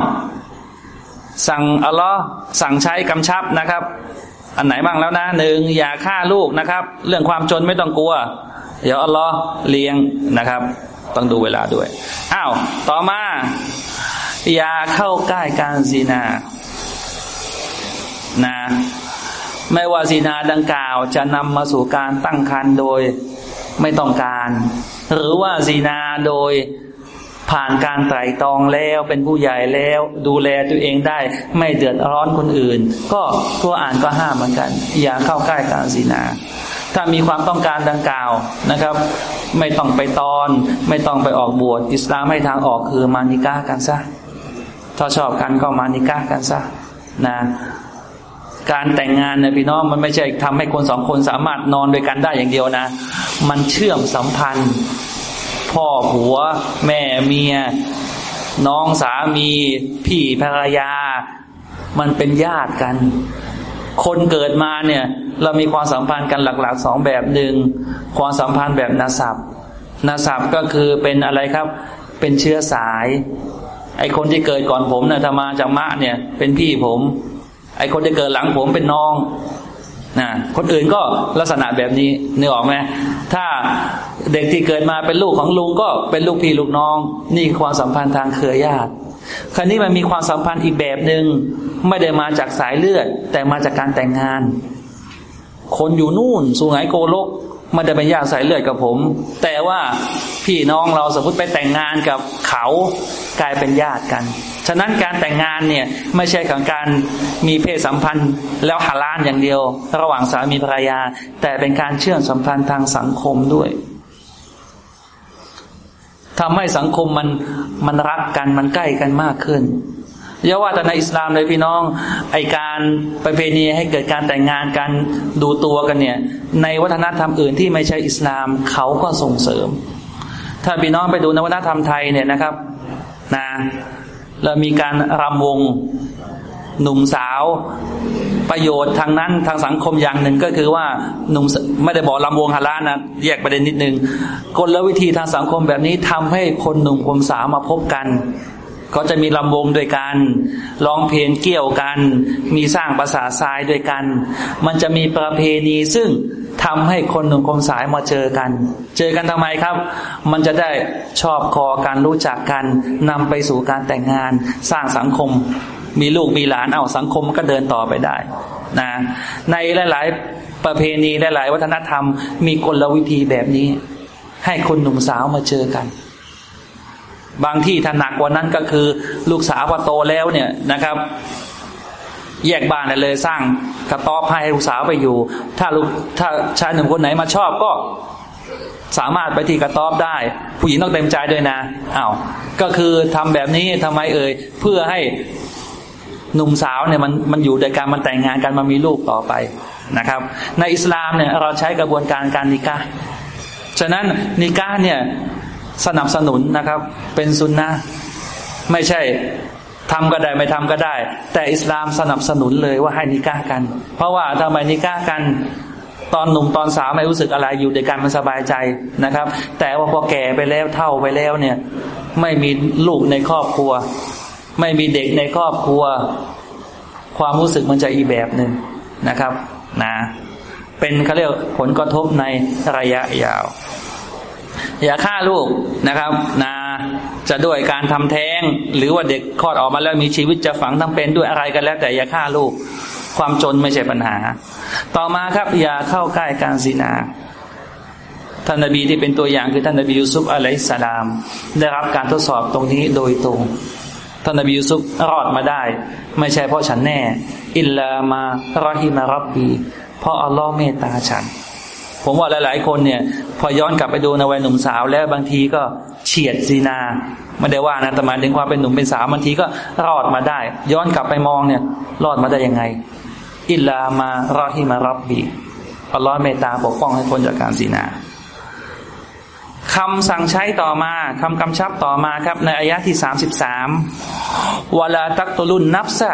สั่งอัลลอฮ์สั่งใช้กำชับนะครับ อันไหนบ้างแล้วนะหนึ่งอย่าฆ่าลูกนะครับ เรื่องความจนไม่ต้องกลัว เดี๋ยวอัลลอฮ์เลี้ยงนะครับ ต้องดูเวลาด้วยอ้าวต่อมา อย่าเข้าใกล้การซีนา นะไม่ว่าสีนาดังกล่าวจะนำมาสู่การตั้งครรภ์โดยไม่ต้องการ หรือว่าสีนาโดยผ่านการไตร่ตรองแล้วเป็นผู้ใหญ่แล้ว ดูแลตัวเองได้ ไม่เดือดร้อนคนอื่น ก็ตัวอ่านก็ห้ามเหมือนกัน อย่าเข้าใกล้การสีนา ถ้ามีความต้องการดังกล่าวนะครับ ไม่ต้องไปตอน ไม่ต้องไปออกบวชอิสลามให้ทางออกคือมานิกากันซะถ้าชอบกันก็มานิกากันซะนะ การแต่งงานเนี่ยพี่น้องมันไม่ใช่ทำให้คนสองคนสามารถนอนด้วยกันได้อย่างเดียวนะ มันเชื่อมสัมพันธ์ พ่อผัว แม่เมีย น้องสามีพี่ภรรยา มันเป็นญาติกัน คนเกิดมาเนี่ย เรามีความสัมพันธ์กันหลักๆสองแบบหนึ่งความสัมพันธ์แบบนาสับนาสับก็คือเป็นอะไรครับ เป็นเชื้อสาย ไอคนที่เกิดก่อนผมเนี่ยธรรมาจากมะเนี่ย เป็นพี่ผม อ้คนที่เกิดหลังผมเป็นน้องนะคนอื่นก็ลักษณะแบบนี้นึกออกไหมถ้าเด็กที่เกิดมาเป็นลูกของลุงก็เป็นลูกพี่ลูกน้อง นี่ความสัมพันธ์ทางเครือญาติคราวนี้มันมีความสัมพันธ์อีกแบบหนึง่งไม่ได้มาจากสายเลือด แต่มาจากการแต่งงาน คนอยู่นู่นสุไหงโกโลกมันจะเป็นญาติสายเลือดกับผม แต่ว่าพี่น้องเราสมมติไปแต่งงานกับเขากลายเป็นญาติกัน ฉะนั้นการแต่งงานเนี่ยไม่ใช่ของการมีเพศสัมพันธ์ แล้วหาล้านอย่างเดียว ระหว่างสามีภรรยา แต่เป็นการเชื่อมสัมพันธ์ทางสังคมด้วยทำให้สังคมมันมันรักกันมันใกล้กันมากขึ้นอย่าว่าแต่ในอิสลามเลยพี่น้อง ไอการประเพณีให้เกิดการแต่งงานกันดูตัวกันเนี่ย ในวัฒนธรรมอื่นที่ไม่ใช่อิสลามเขาก็ส่งเสริม ถ้าพี่น้องไปดูนวัฒนธรรมไทยเนี่ยนะครับ นะ เรามีการรำวงหนุ่มสาวประโยชน์ทางนั้นทางสังคมอย่างหนึ่งก็คือว่าหนุ่มไม่ได้บอกลำวงฮารานะแยกประเด็นนิดนึงกลวิธีทางสังคมแบบนี้ทำให้คนหนุ่มคนสาวมาพบกันก็จะมีลำวงด้วยกันร้องเพลงเกี่ยวกัน มีสร้างภาษาทรายด้วยกัน มันจะมีประเพณีซึ่ง ทำให้คนหนุ่มคนสายมาเจอกัน เจอกันทำไมครับ มันจะได้ชอบคอกันรู้จักกันนำไปสู่การแต่งงาน สร้างสังคม มีลูกมีหลานเอาสังคมก็เดินต่อไปได้นะในหลาย ๆ ประเพณีหลาย ๆ วัฒนธรรม มีกลวิธีแบบนี้ ให้คนหนุ่มสาวมาเจอกันบางที่ถ้าหนักกว่านั้นก็คือ ลูกสาวพอโตแล้วเนี่ยนะครับ แยกบ้านเลยสร้างกระต๊อบให้ลูกสาวไปอยู่ ถ้าลูกถ้าชายหนุ่มคนไหนมาชอบก็สามารถไปที่กระต๊อบได้ ผู้หญิงต้องเต็มใจด้วยนะอา้าวก็คือทำแบบนี้ทำไมเอ่ยเพื่อให้หนุ่มสาวเนี่ยมันมันอยู่ในการมันแต่งงานกันมันมีลูกต่อไปนะครับ ในอิสลามเนี่ยเราใช้กระบวนการการนิกาฉะนั้นนิกาเนี่ยสนับสนุนนะครับ เป็นสุนนะไม่ใช่ ทำก็ได้ไม่ทำก็ได้ แต่อิสลามสนับสนุนเลยว่าให้นิก้ากัน เพราะว่าทำไมนิก้ากันตอนหนุ่มตอนสาวไม่รู้สึกอะไรอยู่ด้วยกันมันสบายใจนะครับ แต่ว่าพอแก่ไปแล้วเท่าไปแล้วเนี่ย ไม่มีลูกในครอบครัว ไม่มีเด็กในครอบครัว ความรู้สึกมันจะอีแบบหนึ่งนะครับนะเป็นเขาเรียกผลกระทบในระยะยาว อย่าฆ่าลูกนะครับนะจะด้วยการทำแท้ง หรือว่าเด็กคลอดออกมาแล้วมีชีวิตจะฝังทั้งเป็นด้วยอะไรกันแล้ว แต่อย่าฆ่าลูก ความจนไม่ใช่ปัญหา ต่อมาครับอย่าเข้าใกล้การสินาท่านนบีที่เป็นตัวอย่างคือท่านนบียูซุฟอะลัยสลาม ได้รับการทดสอบตรงนี้โดยตรงท่านนบียูซุฟรอดมาได้ ไม่ใช่เพราะฉันแน่ อิลลามารอฮิมารับบีเพราะอัลลอฮ์เมตตาฉัน ผมว่าหลาย ๆ คนเนี่ย พอย้อนกลับไปดูในวัยหนุ่มสาวแล้วบางทีก็เฉียดซีนาไม่ได้ว่านะแต่มาถึงความเป็นหนุ่มเป็นสาวบางทีก็รอดมาได้ ย้อนกลับไปมองเนี่ย รอดมาได้ยังไง อิลามารอฮิมารับบีอัลลอฮ์เมตตาปกป้องให้คนจากการซีนาคำสั่งใช้ต่อมาคำกำชับต่อมาครับ ในอายะที่สามสิบสามวลาตักตุลุนนับซะ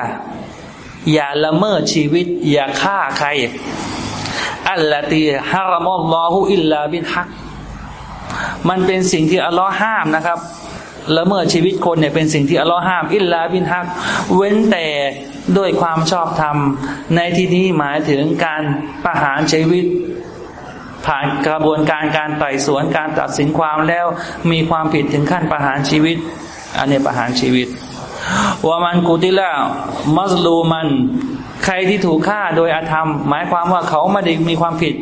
อย่าละเมิดชีวิต อย่าฆ่าใคร อัลลอตีฮารามอลลอฮุอิลลาบินฮัก มันเป็นสิ่งที่อัลลอฮ์ห้ามนะครับละเมิดชีวิตคนเนี่ยเป็นสิ่งที่อัลลอฮ์ห้ามอิลลาบินฮัก เว้นแต่ด้วยความชอบธรรม ในที่นี้หมายถึงการประหารชีวิต ผ่านกระบวนการการไต่สวนการตัดสินความแล้วมีความผิดถึงขั้นประหารชีวิต อันนี้ประหารชีวิตว่ามันกุติละมัสลูมัน ใครที่ถูกฆ่าโดยอาธรรม หมายความว่าเขาไม่ได้มีความผิด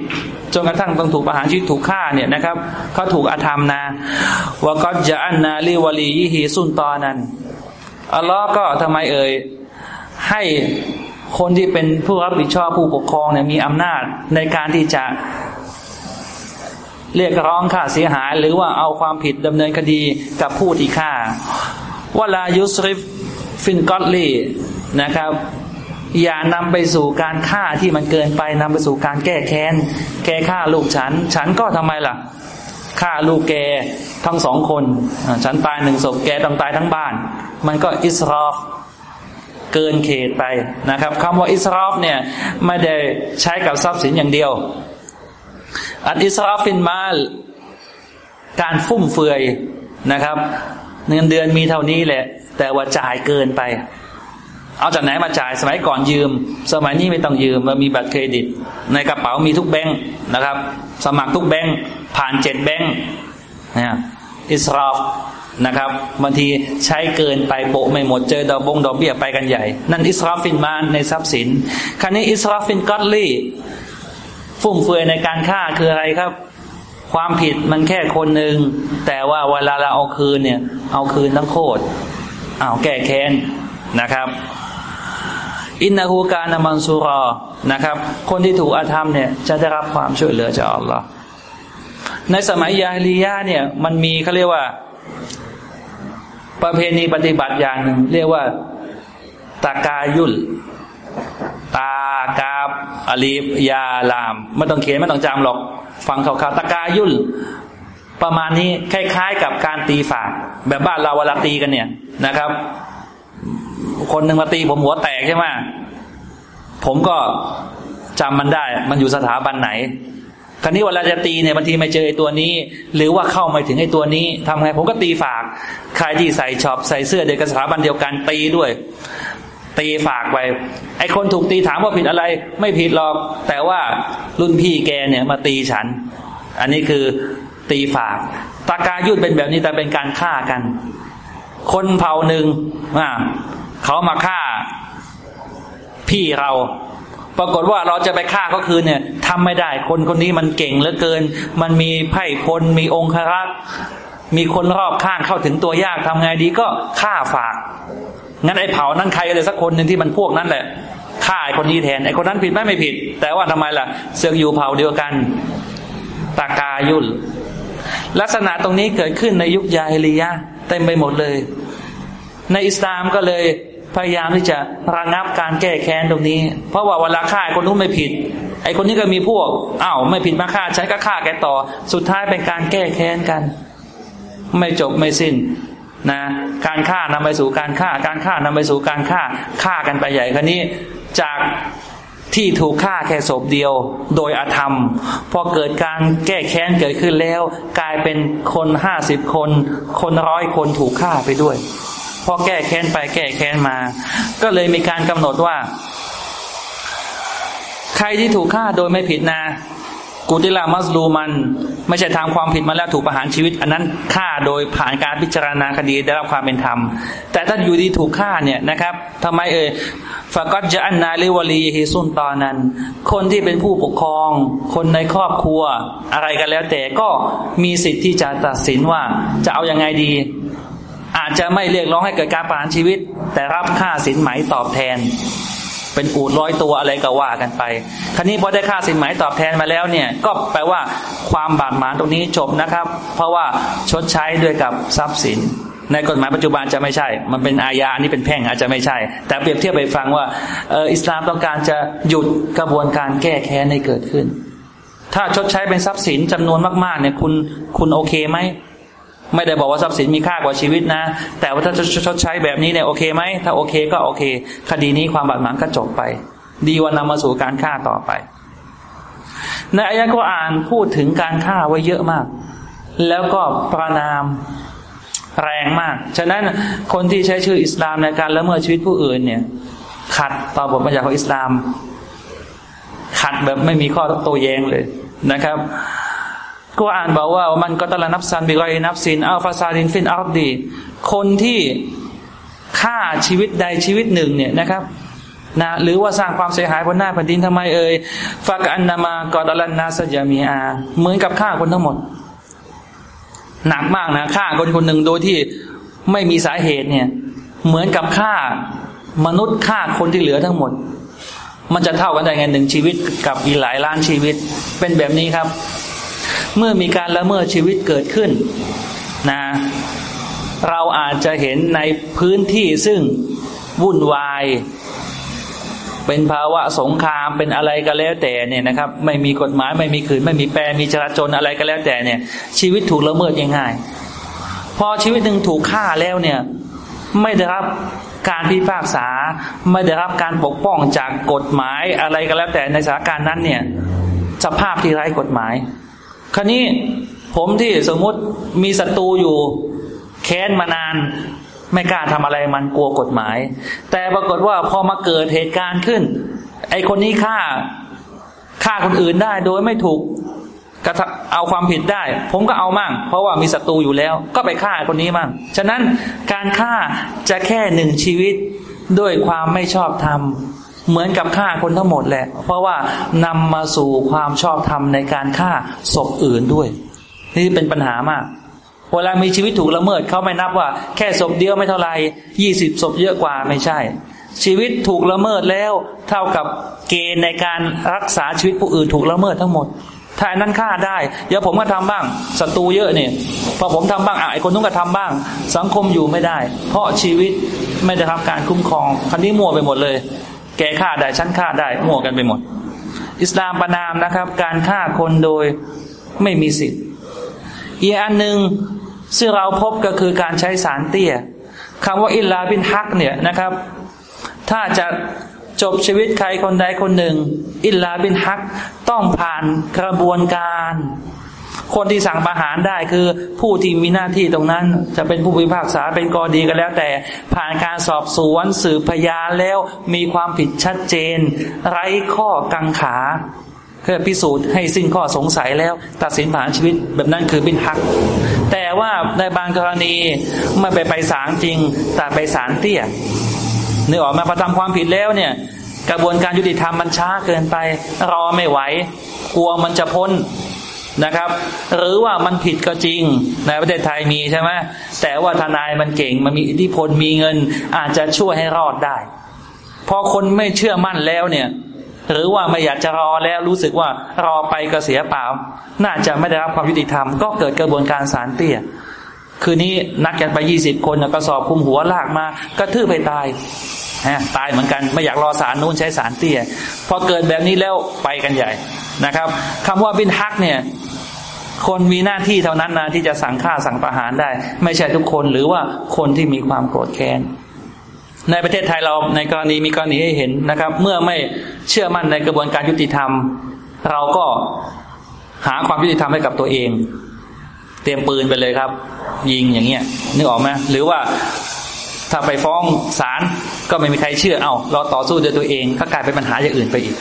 จนกระทั่งต้องถูกประหารชีวิตถูกฆ่าเนี่ยนะครับเขาถูกอาธรรมนะว่าก็จะอันนาลีวลียิฮีสุนตอนั้นอัลลอฮ์ก็ทำไมเอ่ยให้คนที่เป็นผู้รับผิดชอบผู้ปกครองเนี่ยมีอำนาจในการที่จะเรียกร้องค่าเสียหาย หรือว่าเอาความผิดดำเนินคดีกับผู้ที่ฆ่าว่าลายุสริฟฟินกอตลีนะครับ อย่านำไปสู่การฆ่าที่มันเกินไปนำไปสู่การแก้แค้น แกฆ่าลูกฉัน ฉันก็ทำไมล่ะฆ่าลูกแกทั้งสองคน ฉันตายหนึ่งศพแกต้องตายทั้งบ้าน มันก็อิสรอฟเกินเขตไปนะครับคำว่าอิสรอฟเนี่ยไม่ได้ใช้กับทรัพย์สินอย่างเดียว الإسراف في المال การฟุ่มเฟือยนะครับ เงินเดือนมีเท่านี้แหละ แต่ว่าจ่ายเกินไป เอาจากไหนมาจ่ายสมัยก่อนยืม สมัยนี้ไม่ต้องยืมมันมีบัตรเครดิต ในกระเป๋ามีทุกแบงค์นะครับ สมัครทุกแบงค์ผ่านเจ็ดแบงค์เนี่ยإسراف นะครับบางทีใช้เกินไปโปะไม่หมดเจอดอกบงดอกเบี้ยไปกันใหญ่ นั่นإسراف في المال ในทรัพย์สินครั้นี้อิสราฟินกัตลี่ฟุ่มเฟือยในการฆ่าคืออะไรครับ ความผิดมันแค่คนหนึ่งแต่ว่าเวลาเราเอาคืนเนี่ย เอาคืนทั้งโคตรเอาแก้แค้นนะครับ إنه كان منصورا นะครับ คนที่ถูกอธรรมเนี่ยจะได้รับความช่วยเหลือจากอัลลอฮ์ในสมัยجاهلية เนี่ยมันมีเขาเรียกว่า ประเพณีปฏิบัติอย่างหนึ่งเรียกว่าตากายุลตากาบอลีฟยาลามไม่ต้องเขียนไม่ต้องจำหรอก ฟังข่าวๆตากายุลประมาณนี้คล้าย ๆ กับการตีฝากแบบบ้านเราเวลาตีกันเนี่ยนะครับ คนหนึ่งมาตีผมหัวแตกใช่ไหมผมก็จำมันได้ มันอยู่สถาบันไหนคราวนี้เวลาจะตีเนี่ยบางทีไม่เจอไอ้ตัวนี้ หรือว่าเข้าไม่ถึงไอ้ตัวนี้ทำไงผมก็ตีฝากใครที่ใส่ช็อปใส่เสื้อเดียวกันสถาบันเดียวกันตีด้วย ตีฝากไป ไอ้คนถูกตีถามว่าผิดอะไร ไม่ผิดหรอก แต่ว่ารุ่นพี่แกเนี่ยมาตีฉัน อันนี้คือตีฝากตากายุดเป็นแบบนี้แต่เป็นการฆ่ากัน คนเผ่าหนึ่งอ่า เขามาฆ่าพี่เรา ปรากฏว่าเราจะไปฆ่าก็คือเนี่ยทำไม่ได้คนคนนี้มันเก่งเหลือเกิน มันมีไพ่พลมีองค์ครักษ์มีคนรอบข้างเข้าถึงตัวยากทำไงดีก็ฆ่าฝาก งั้นไอ้เผานั้นใครเลยสักคนหนึ่งที่มันพวกนั้นแหละฆ่าไอ้คนนี้แทนไอ้คนนั้นผิดไหมไม่ผิด แต่ว่าทำไมล่ะ เสือกอยู่เผาเดียวกันตากายุลลักษณะตรงนี้เกิดขึ้นในยุคยาฮิลียะเต็มไปหมดเลย ในอิสลามก็เลย พยายามที่จะระงับการแก้แค้นตรงนี้ เพราะว่าเวลาฆ่าคนนู้นไม่ผิด ไอ้คนนี้ก็มีพวกอ้าวไม่ผิดมาฆ่าฉันก็ฆ่าแกต่อ สุดท้ายเป็นการแก้แค้นกัน ไม่จบไม่สิ้นนะการฆ่านำไปสู่การฆ่า การฆ่านำไปสู่การฆ่าฆ่ากันไปใหญ่คนนี้จากที่ถูกฆ่าแค่ศพเดียว โดยอาธรรม พอเกิดการแก้แค้นเกิดขึ้นแล้ว กลายเป็นคนห้าสิบคน คนร้อยคนถูกฆ่าไปด้วย พอแก้แค้นไปแก้แค้นมา ก็เลยมีการกำหนดว่า ใครที่ถูกฆ่าโดยไม่ผิดนะกูติลามัสลูมัน ไม่ใช่ทำความผิดมาแล้วถูกประหารชีวิต อันนั้นฆ่าโดยผ่านการพิจารณาคดีได้รับความเป็นธรรม แต่ถ้าอยู่ดีถูกฆ่าเนี่ยนะครับทำไมเอ่ยฟากอจะอันนาลิวลีฮิซุนตอนนั้น คนที่เป็นผู้ปกครอง คนในครอบครัวอะไรกันแล้วแต่ก็มีสิทธิ์ที่จะตัดสินว่าจะเอาอยัางไงดี อาจจะไม่เรียกร้องให้เกิดการประหารชีวิต แต่รับค่าสินไหมตอบแทน เป็นอูดร้อยตัวอะไรก็ว่ากันไปคราวนี้พอได้ค่าสินไหมตอบแทนมาแล้วเนี่ยก็แปลว่าความบาดหมางตรงนี้จบนะครับ เพราะว่าชดใช้ด้วยกับทรัพย์สินในกฎหมายปัจจุบันจะไม่ใช่ มันเป็นอาญาอันนี้เป็นแพ่งอาจจะไม่ใช่ แต่เปรียบเทียบไปฟังว่าอออิสลามต้องการจะหยุดกระบวนการแก้แค้นให้เกิดขึ้น ถ้าชดใช้เป็นทรัพย์สินจำนวนมากๆเนี่ยคุณคุณโอเคไหม ไม่ได้บอกว่าทรัพย์สินมีค่ากว่าชีวิตนะ แต่ว่าถ้าจะชดใช้แบบนี้เนี่ยโอเคไหมถ้าโอเคก็โอเค คดีนี้ความบาดหมางก็จบไป ดีวันนำมาสู่การฆ่าต่อไป ในอายะก็อ่านพูดถึงการฆ่าไว้เยอะมาก แล้วก็ประนามแรงมาก ฉะนั้นคนที่ใช้ชื่ออิสลามในการละเมิดชีวิตผู้อื่นเนี่ย ขัดต่อบทบัญญัติของอิสลาม ขัดแบบไม่มีข้อโต้แย้งเลยนะครับ กุรอานบอกว่าمن قتل نفسا بغير نفس أو فساد في الأرض คนที่ฆ่าชีวิตใดชีวิตหนึ่งเนี่ยนะครับนะหรือว่าสร้างความเสียหายบนหน้าแผ่นดินทำไมเอ่ยفكأنما قتل الناس جميعا เหมือนกับฆ่าคนทั้งหมด หนักมากนะฆ่าคนคนหนึ่งโดยที่ไม่มีสาเหตุเนี่ย เหมือนกับฆ่ามนุษย์ฆ่าคนที่เหลือทั้งหมด มันจะเท่ากันได้ไงหนึ่งชีวิตกับอีหลายล้านชีวิต เป็นแบบนี้ครับ เมื่อมีการละเมิดชีวิตเกิดขึ้นนะเราอาจจะเห็นในพื้นที่ซึ่งวุ่นวาย เป็นภาวะสงครามเป็นอะไรก็แล้วแต่เนี่ยนะครับ ไม่มีกฎหมายไม่มีขืน ไม่มีแปรมีจราจรอะไรก็แล้วแต่เนี่ย ชีวิตถูกละเมิดง่ายๆพอชีวิตหนึ่งถูกฆ่าแล้วเนี่ย ไม่ได้รับการพิพากษา ไม่ได้รับการปกป้องจากกฎหมายอะไรก็แล้วแต่ในสถานการณ์นั้นเนี่ย สภาพที่ไร้กฎหมาย คราวนี้ผมที่สมมติมีศัตรูอยู่แค้นมานานไม่กล้าทำอะไรมันกลัวกฎหมาย แต่ปรากฏว่าพอมาเกิดเหตุการณ์ขึ้น ไอคนนี้ฆ่าฆ่าคนอื่นได้โดยไม่ถูกกระเอาความผิดได้ ผมก็เอามั่ง เพราะว่ามีศัตรูอยู่แล้ว ก็ไปฆ่าคนนี้มั่ง ฉะนั้นการฆ่าจะแค่หนึ่งชีวิตด้วยความไม่ชอบธรรม เหมือนกับฆ่าคนทั้งหมดแหละ เพราะว่านำมาสู่ความชอบธรรมในการฆ่าศพอื่นด้วย นี่เป็นปัญหามากเวลามีชีวิตถูกละเมิดเขาไม่นับว่า แค่ศพเดียวไม่เท่าไรยี่สิบศพเยอะกว่าไม่ใช่ ชีวิตถูกละเมิดแล้วเท่ากับเกณฑ์ในการรักษาชีวิตผู้อื่นถูกละเมิดทั้งหมด ถ้านั้นฆ่าได้ เดี๋ยวผมก็ทำบ้างศัตรูเยอะเนี่ยพอผมทำบ้างไอ้คนนู้นก็ทำบ้าง สังคมอยู่ไม่ได้ เพราะชีวิตไม่ได้รับการคุ้มครองคันนี้มั่วไปหมดเลย แกฆ่าได้ฉันฆ่าได้มั่วกันไปหมด อิสลามประนามนะครับ การฆ่าคนโดยไม่มีสิทธิ์อีกอันหนึ่งซึ่งเราพบก็คือการใช้สารเตี้ยคำว่าอิลลาบินฮักเนี่ยนะครับ ถ้าจะจบชีวิตใครคนใดคนหนึ่ง อิลลาบินฮักต้องผ่านกระบวนการ คนที่สั่งประหารได้คือผู้ที่มีหน้าที่ตรงนั้น จะเป็นผู้พิพากษาเป็นกอดีก็แล้ว แต่ผ่านการสอบสวนสืบพยานแล้วมีความผิดชัดเจน ไร้ข้อกังขาเพื่อพิสูจน์ให้สิ้นข้อสงสัยแล้ว ตัดสินผ่านชีวิตแบบนั้นคือบินฮัก แต่ว่าในบางกรณีไม่ไปไปศาลจริง แต่ไปศาลเตี้ยนึกออกมาพอทำความผิดแล้วเนี่ย กระบวนการยุติธรรมมันช้าเกินไป รอไม่ไหว กลัวมันจะพ้น นะครับ หรือว่ามันผิดก็จริงในประเทศไทยมีใช่ไหมแต่ว่าทนายมันเก่งมันมีอิทธิพลมีเงิน อาจจะช่วยให้รอดได้ พอคนไม่เชื่อมั่นแล้วเนี่ย หรือว่าไม่อยากจะรอแล้วรู้สึกว่ารอไปก็เสียเปล่า น่าจะไม่ได้รับความยุติธรรม ก็เกิดกระบวนการสารเตี้ยคืนนี้นัดกันไปยี่สิบคนก็สอบคุมหัวลากมากระทืบไปตายฮะตายเหมือนกันไม่อยากรอสารนู้นใช้สารเตี้ยพอเกิดแบบนี้แล้วไปกันใหญ่ นะครับคำว่าบินฮักเนี่ยคนมีหน้าที่เท่านั้นนะที่จะสั่งฆ่าสั่งประหารได้ ไม่ใช่ทุกคนหรือว่าคนที่มีความโกรธแค้น ในประเทศไทยเราในกรณีมีกรณีให้เห็นนะครับ เมื่อไม่เชื่อมั่นในกระบวนการยุติธรรม เราก็หาความยุติธรรมให้กับตัวเอง เตรียมปืนไปเลยครับ ยิงอย่างเงี้ยนึกออกไหมหรือว่าถ้าไปฟ้องศาล ก็ไม่มีใครเชื่อเอาเราต่อสู้ด้วยตัวเองก็กลายเป็นปัญหาอย่างอื่นไปอีก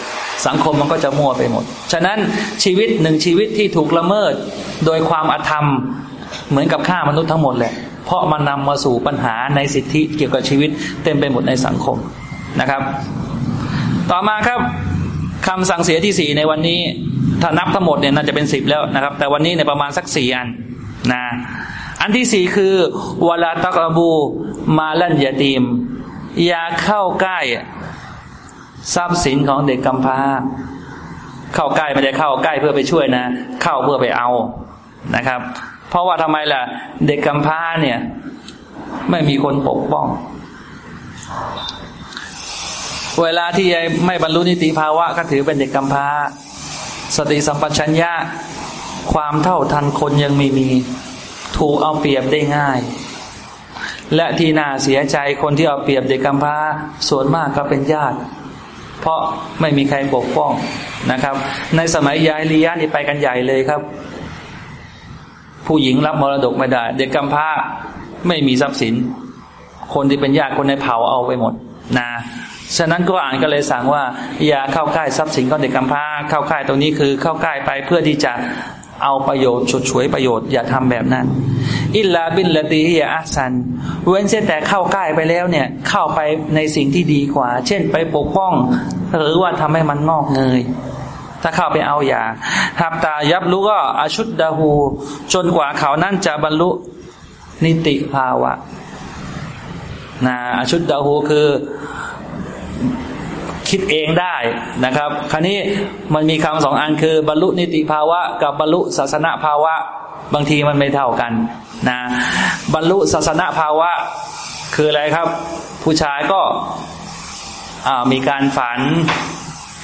สังคมมันก็จะมั่วไปหมด ฉะนั้นชีวิตหนึ่งชีวิตที่ถูกละเมิด โดยความอาธรรมเหมือนกับฆ่ามนุษย์ทั้งหมดแหละเพราะมันนำมาสู่ปัญหาในสิทธิเกี่ยวกับชีวิตเต็มไปหมดในสังคมนะครับ ต่อมาครับคำสั่งเสียที่สี่ในวันนี้ถ้านับทั้งหมดเนี่ยน่าจะเป็นสิบแล้วนะครับ แต่วันนี้ในประมาณสักสี่อันนะอันที่สี่คือวลาตักบูมาลันยาตีม อย่าเข้าใกล้ ทรัพย์สินของเด็กกำพร้า เข้าใกล้ไม่ได้เข้าใกล้เพื่อไปช่วยนะ เข้าเพื่อไปเอานะครับ เพราะว่าทำไมล่ะ เด็กกำพร้าเนี่ย ไม่มีคนปกป้อง เวลาที่ยังไม่บรรลุนิติภาวะก็ถือเป็นเด็กกำพร้า สติสัมปชัญญะความเท่าทันคนยังไม่มี ถูกเอาเปรียบได้ง่าย และที่น่าเสียใจคนที่เอาเปรียบเด็กกำพร้าส่วนมากก็เป็นญาติ เพราะไม่มีใครปกป้องนะครับ ในสมัยยายลียะนี่ไปกันใหญ่เลยครับ ผู้หญิงรับมรดกไม่ได้ เด็กกำพร้าไม่มีทรัพย์สิน คนที่เป็นญาติคนในเผ่าเอาไปหมดนะฉะนั้นก็อ่านก็เลยสั่งว่า อย่าเข้าใกล้ทรัพย์สินของเด็กกำพร้าเข้าใกล้ตรงนี้คือเข้าใกล้ไปเพื่อที่จะเอาประโยชน์ฉดฉวยประโยชน์อย่าทำแบบนั้น อิลลาบินละตีฮิยาอัสัน เว้นแต่เข้าใกล้ไปแล้วเนี่ย เข้าไปในสิ่งที่ดีกว่า เช่นไปปกป้อง หรือว่าทำให้มันงอกเงย ถ้าเข้าไปเอาอย่าทับตายับรู้ก็อาชุดดาหูจนกว่าเขานั่นจะบรรลุนิติภาวะนะอาชุดดาหูคือ คิดเองได้นะครับ คราวนี้มันมีคำสองอันคือบรรลุนิติภาวะ กับบรรลุศาสนาภาวะ บางทีมันไม่เท่ากันนะบรรลุศาสนาภาวะ คืออะไรครับ ผู้ชายก็มีการฝัน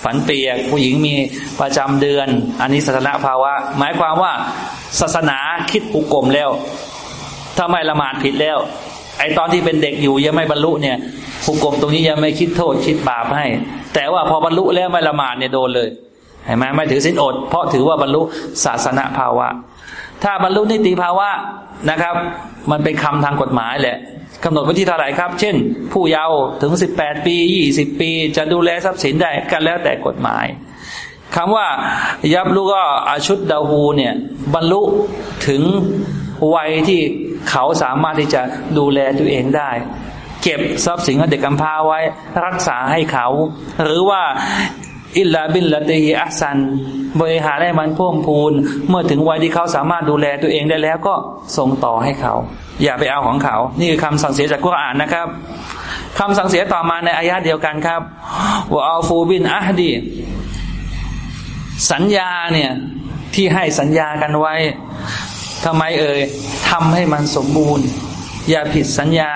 ฝันเปียกผู้หญิงมีประจำเดือน อันนี้ศาสนาภาวะ หมายความว่าศาสนาคิดอุกกลมแล้ว ถ้าไม่ละหมาดผิดแล้ว ไอตอนที่เป็นเด็กอยู่ยังไม่บรรลุเนี่ย ผู้กลมตรงนี้ยังไม่คิดโทษคิดบาปให้ แต่ว่าพอบรรลุแล้วไม่ละหมาดเนี่ยโดนเลยเห็นไหมไม่ถือสินอด เพราะถือว่าบรรลุศาสนาภาวะ ถ้าบรรลุนิติภาวะนะครับ มันเป็นคำทางกฎหมายแหละกำหนดไว้ที่เท่าไหร่ครับ เช่น ผู้เยาว์ถึงสิบแปดปียี่สิบปี จะดูแลทรัพย์สินได้กันแล้วแต่กฎหมายคำว่ายับลูก็อาชุดดาหูเนี่ยบรรลุถึงวัยที่เขาสามารถที่จะดูแลตัวเองได้ เก็บทรัพย์สินของเด็กกำพร้าไว้ รักษาให้เขา หรือว่าอิลลาบินละตีอัสัน บริหารให้มันพ่วมพูน เมื่อถึงวัยที่เขาสามารถดูแลตัวเองได้แล้วก็ส่งต่อให้เขา อย่าไปเอาของเขา นี่คือคำสั่งเสียจากกุรอานนะครับคำสั่งเสียต่อมาในอายะเดียวกันครับว่าอัลฟูบินอัฮดีสัญญาเนี่ยที่ให้สัญญากันไว้ทำไมเอ่ยทำให้มันสมบูรณ์ อย่าผิดสัญญา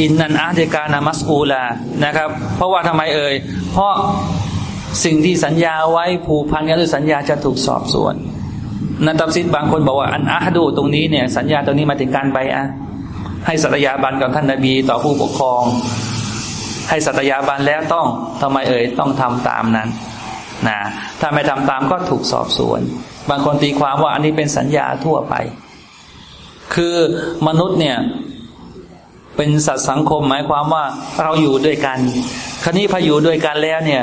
อินนันอาเดกานามัสอูลานะครับ เพราะว่าทำไมเอ่ย เพราะสิ่งที่สัญญาไว้ผูกพันกันด้วยสัญญาจะถูกสอบสวนนันตับซิดบางคนบอกว่าอันอาดูตรงนี้เนี่ยสัญญาตรงนี้มาถึงการใบอะให้สัตยาบันกับท่านนบีต่อผู้ปกครอง ให้สัตยาบันแล้วต้องทำไมเอ่ยต้องทำตามนั้นนะถ้าไม่ทำตามก็ถูกสอบสวน บางคนตีความว่าอันนี้เป็นสัญญาทั่วไป คือมนุษย์เนี่ย เป็นสัตว์สังคมหมายความว่าเราอยู่ด้วยกัน ครนี้พออยู่ด้วยกันแล้วเนี่ย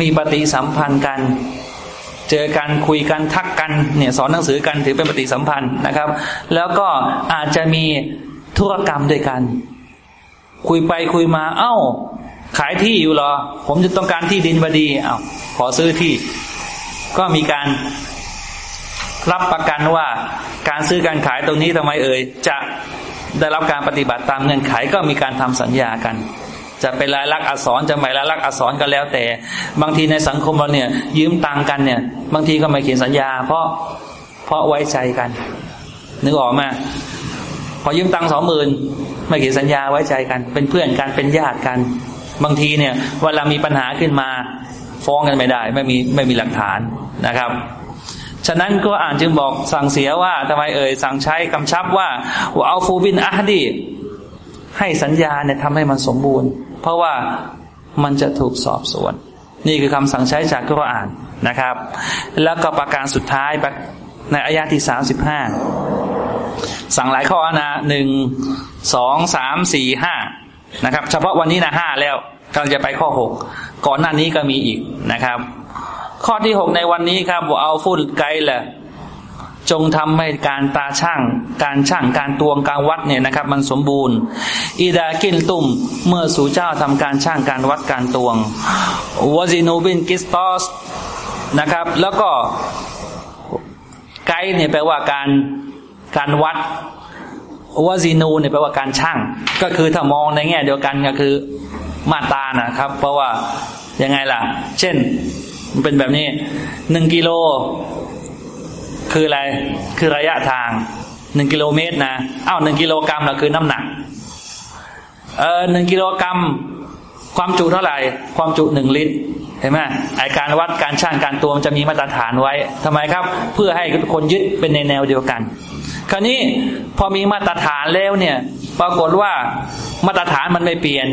มีปฏิสัมพันธ์กัน เจอกันคุยกันทักกันเนี่ยสอนหนังสือกันถือเป็นปฏิสัมพันธ์นะครับ แล้วก็อาจจะมีธุรกรรมด้วยกัน คุยไปคุยมาเอ้า ขายที่อยู่หรอ ผมจะต้องการที่ดินบดีเอ้าขอซื้อที่ ก็มีการรับประกันว่าการซื้อการขายตรงนี้ทำไมเอ่ยจะ ได้รับการปฏิบัติตามเงื่อนไขก็มีการทำสัญญากัน จะเป็นลายลักษณ์อักษรจะไม่ลายลักษณ์อักษรก็แล้วแต่ บางทีในสังคมเราเนี่ย ยืมตังกันเนี่ย บางทีก็ไม่เขียนสัญญา เพราะเพราะไว้ใจกัน นึกออกมาพอยืมตังสองหมื่นไม่เขียนสัญญาไว้ใจกัน เป็นเพื่อนกันเป็นญาติกัน บางทีเนี่ยเวลามีปัญหาขึ้นมา ฟ้องกันไม่ได้ ไม่มีไม่มีหลักฐานนะครับ ฉะนั้นก็อ่านจึงบอกสั่งเสียว่าทำไมเอ่ยสั่งใช้กำชับว่าว่าเอาฟูบินอาดีให้สัญญาเนี่ยทำให้มันสมบูรณ์ เพราะว่ามันจะถูกสอบสวน นี่คือคำสั่งใช้จากกุรอานนะครับ แล้วก็ประการสุดท้ายในอายาที่สามสิบห้าสั่งหลายข้อนะหนึ่งสองสามสี่ห้านะครับ เฉพาะวันนี้นะห้าแล้วกำลังจะไปข้อหกก่อนหน้านี้ก็มีอีกนะครับ ข้อที่หกในวันนี้ครับว่าเอาฟุตไกแหละจงทำให้การตาช่าง การช่างการตวงการวัดเนี่ยนะครับ มันสมบูรณ์อีดากินตุ่มเมื่อสู่เจ้าทำการช่างการวัดการตวงวาซินูบินกิสตอสนะครับ แล้วก็ไกเนี่ยแปลว่าการการวัดวาซินูเนี่ยแปลว่าการช่าง ก็คือถ้ามองในแง่เดียวกันก็คือมาตานะครับ เพราะว่ายังไงล่ะ เช่น มันเป็นแบบนี้หนึ่งกิโล คืออะไร คือระยะทางหนึ่งกิโลเมตรนะอ้าวหนึ่งกิโลกรัมเราคือน้ำหนัก เออหนึ่งกิโลกรัม ความจุเท่าไหร่ ความจุหนึ่งลิตรเห็นไหมไอการวัดการช่างการตัวมันจะมีมาตรฐานไว้ทำไมครับ เพื่อให้คนยึดเป็นในแนวเดียวกัน คราวนี้พอมีมาตรฐานแล้วเนี่ย ปรากฏว่ามาตรฐานมันไม่เปลี่ยน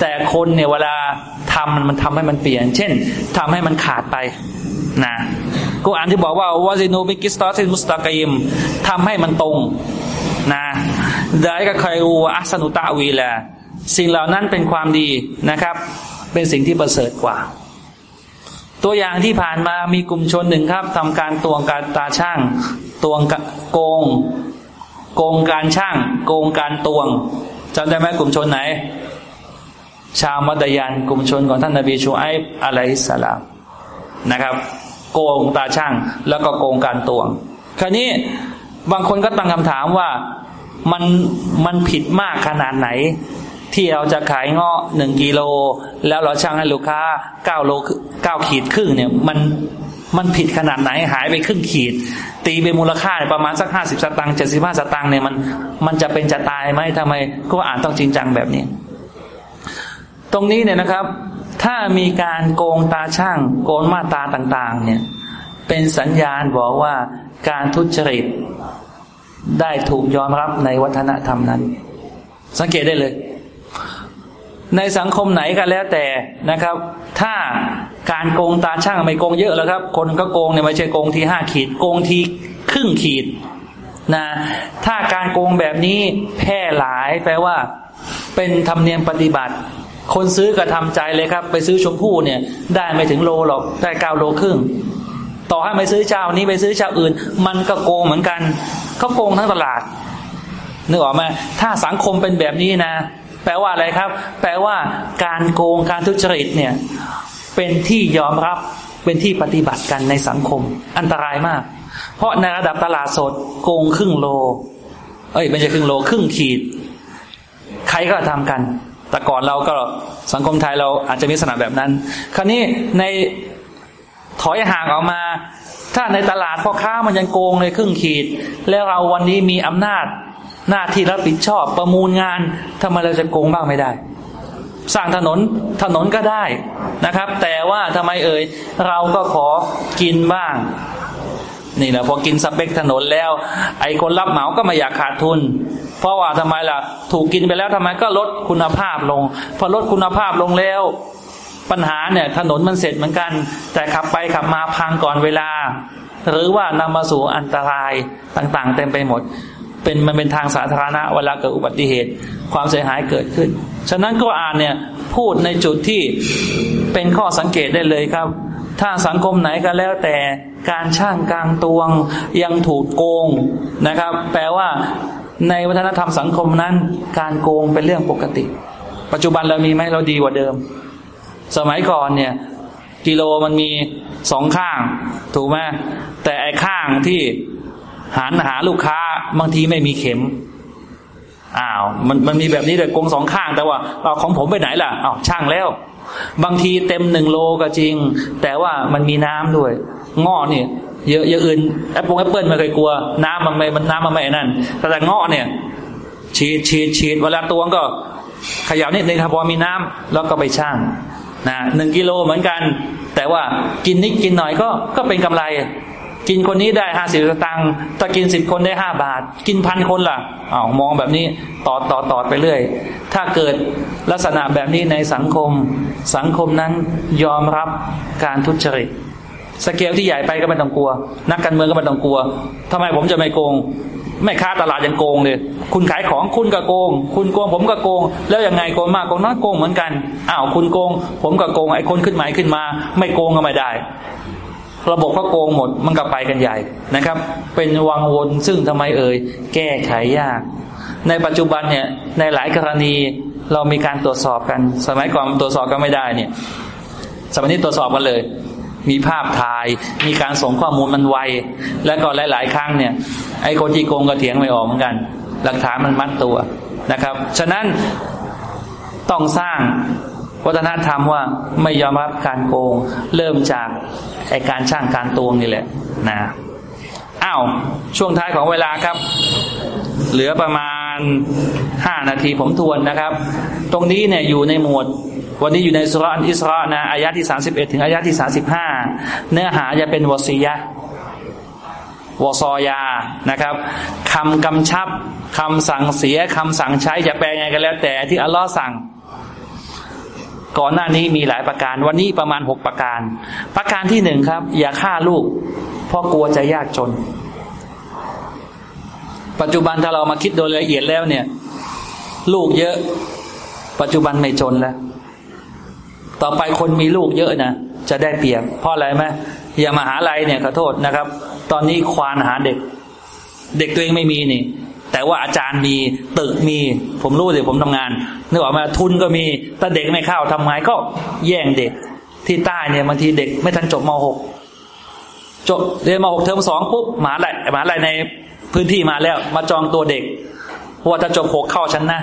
แต่คนเนี่ยเวลาทำมันมันทำให้มันเปลี่ยน เช่นทำให้มันขาดไปนะกูอ่านที่บอกว่าวาซินูบิกิสตอสิมุสตากิมทำให้มันตรงนะได้ก็ใครอูอัสนุตะวีแหละสิ่งเหล่านั้นเป็นความดีนะครับ เป็นสิ่งที่ประเสริฐกว่า ตัวอย่างที่ผ่านมามีกลุ่มชนหนึ่งครับทำการตวงการตาช่างตวงโกง โกงการช่าง โกงการตวงจำได้ไหมกลุ่มชนไหน ชาวมัดยันกลุ่มชนของท่านนบีชูไออะลัยฮิสสลามนะครับ โกงตาช่าง แล้วก็โกงการตวง คราวนี้บางคนก็ตั้งคำถามว่ามันมันผิดมากขนาดไหน ที่เราจะขายเงาะหนึ่งกิโล แล้วเราช่างให้ลูกค้าเก้าโลเก้าขีดครึ่งเนี่ย มันมันผิดขนาดไหนหายไปครึ่งขีด ตีเป็นมูลค่าประมาณสักห้าสิบสตางค์เจ็ดสิบห้าสตางค์เนี่ยมันมันจะเป็นจะตายไหมทำไมก็อ่านต้องจริงจังแบบนี้ ตรงนี้เนี่ยนะครับ ถ้ามีการโกงตาช่าง โกงมาตาต่างๆ เนี่ย เป็นสัญญาณบอกว่าการทุจริตได้ถูกยอมรับในวัฒนธรรมนั้น สังเกตได้เลย ในสังคมไหนก็แล้วแต่นะครับ ถ้าการโกงตาช่างไม่โกงเยอะแล้วครับ คนก็โกงเนี่ยไม่ใช่โกงทีห้าขีด โกงทีครึ่งขีดนะถ้าการโกงแบบนี้แพร่หลายแปลว่า เป็นธรรมเนียมปฏิบัติ คนซื้อก็ทำใจเลยครับ ไปซื้อชมพู่เนี่ย ได้ไม่ถึงโลหรอกได้เก้าโลครึ่งต่อให้ไม่ซื้อเจ้านี้ไปซื้อเจ้าอื่น มันก็โกงเหมือนกันเขาโกงทั้งตลาดนึกออกไหมถ้าสังคมเป็นแบบนี้นะ แปลว่าอะไรครับ แปลว่าการโกงการทุจริตเนี่ยเป็นที่ยอมรับเป็นที่ปฏิบัติกันในสังคม อันตรายมาก เพราะในระดับตลาดสดโกงครึ่งโล เอ้ยไม่ใช่ครึ่งโลครึ่งขีด ใครก็ทำกัน แต่ก่อนเราก็สังคมไทยเราอาจจะมีสนามแบบนั้น คราวนี้ในถอยห่างออกมา ถ้าในตลาดพ่อค้ามันยังโกงเลยครึ่งขีด แล้วเราวันนี้มีอำนาจ หน้าที่รับผิดชอบประมูลงานทำไมเราจะโกงบ้างไม่ได้ สร้างถนนถนนก็ได้นะครับ แต่ว่าทำไมเอ่ยเราก็ขอกินบ้าง นี่แหละพอกินสเปคถนนแล้ว ไอ้คนรับเหมาก็ไม่อยากขาดทุน เพราะว่าทำไมล่ะ ถูกกินไปแล้วทำไมก็ลดคุณภาพลง พอลดคุณภาพลงแล้วปัญหาเนี่ยถนนมันเสร็จเหมือนกัน แต่ขับไปขับมาพังก่อนเวลา หรือว่านำมาสู่อันตรายต่างๆ เต็มไปหมด เป็นมันเป็นทางสาธารณะเวลาเกิดอุบัติเหตุ ความเสียหายเกิดขึ้น ฉะนั้นก็อ่านเนี่ยพูดในจุดที่เป็นข้อสังเกตได้เลยครับ ถ้าสังคมไหนก็แล้วแต่การช่างกลางตวงยังถูกโกงนะครับ แปลว่าในวัฒนธรรมสังคมนั้น การโกงเป็นเรื่องปกติ ปัจจุบันเรามีไหมเราดีกว่าเดิม สมัยก่อนเนี่ยกิโลมันมีสองข้าง ถูกไหมแต่ไอ้ข้างที่ หันหาลูกค้าบางทีไม่มีเข็มอ้าวมันมันมีแบบนี้เลยกงสองข้างแต่ว่าเอาของผมไปไหนล่ะอ้าวช่างแล้ว บางทีเต็มหนึ่งโลก็จริง แต่ว่ามันมีน้ำด้วย งอเนี่ยเยอะเยอะอื่นแอปเปิลแอปเปิลไม่เคยกลัว น้ำมันไม่มันน้ำมันไม่นั่นแต่แต่งอเนี่ยฉีดฉีดฉีดเวลาตวงก็ขยับนิดนึงครับพอมีน้ำแล้วก็ไปช่างนะหนึ่งกิโลเหมือนกัน แต่ว่ากินนิดกินหน่อยก็ก็เป็นกำไร กินคนนี้ได้ห้าสิบสตังค์ถ้ากินสิบคนได้ห้าบาท กินพันคนล่ะอ้าวมองแบบนี้ต่อต่อต่อไปเรื่อย ถ้าเกิดลักษณะแบบนี้ในสังคม สังคมนั้นยอมรับการทุจริตสเกลที่ใหญ่ไปก็ไม่ต้องกลัว นักการเมืองก็ไม่ต้องกลัวทำไมผมจะไม่โกงไม่ค้าตลาดยังโกงเลย คุณขายของคุณก็โกง คุณโกงผมก็โกง แล้วยังไงโกงมากโกงน้อยโกงเหมือนกัน อ้าวคุณโกง ผมก็โกงไอ้คนขึ้นหมายขึ้นมา ไม่โกงก็ไม่ได้ ระบบก็โกงหมดมันก็ไปกันใหญ่นะครับ เป็นวังวนซึ่งทำไมเอ่ยแก้ไขยาก ในปัจจุบันเนี่ยในหลายกรณีเรามีการตรวจสอบกัน สมัยก่อนตรวจสอบกันไม่ได้เนี่ย สมัยนี้ตรวจสอบกันเลย มีภาพถ่าย มีการส่งข้อมูลมันไว แล้วก็หลาย ๆ ครั้งเนี่ย ไอ้คนที่โกงก็เถียงไม่ออกเหมือนกัน หลักฐานมันมัดตัวนะครับ ฉะนั้นต้องสร้าง วัฒนธรรมว่าไม่ยอมรับการโกง เริ่มจากไอการช่างการตวงนี่แหละนะอ้าวช่วงท้ายของเวลาครับ เหลือประมาณห้านาทีผมทวนนะครับ ตรงนี้เนี่ยอยู่ในหมวด วันนี้อยู่ในสุรานอิสรานะอายะที่สาสิบเอ็ดถึงอายะที่สาสิบห้าเนื้อหาจะเป็นวสียะวซอยานะครับคำกำชับคำสั่งเสียคำสั่งใช้จะแปลไงกันแล้วแต่ที่อัลลอฮ์สั่ง ก่อนหน้านี้มีหลายประการ วันนี้ประมาณหกประการ ประการที่หนึ่งครับ อย่าฆ่าลูก เพราะกลัวจะยากจน ปัจจุบันถ้าเรามาคิดโดยละเอียดแล้วเนี่ย ลูกเยอะ ปัจจุบันไม่จนแล้ว ต่อไปคนมีลูกเยอะนะจะได้เปรียบ เพราะอะไรไหมอย่ามาหาลัยเนี่ยขอโทษนะครับ ตอนนี้ควานหาเด็ก เด็กตัวเองไม่มีนี่ แต่ว่าอาจารย์มีตึกมี ผมรู้เลยผมทำงานนึกออกมาทุนก็มีถ้าเด็กไม่เข้าทำไงก็แย่งเด็กที่ใต้เนี่ยบางทีเด็กไม่ทันจบมหกจบเรียนมหกเทอมสองปุ๊บมหาลัยมหาลัยในพื้นที่มาแล้ว มาจองตัวเด็กเพราะว่าถ้าจบหกเข้าชั้นนะ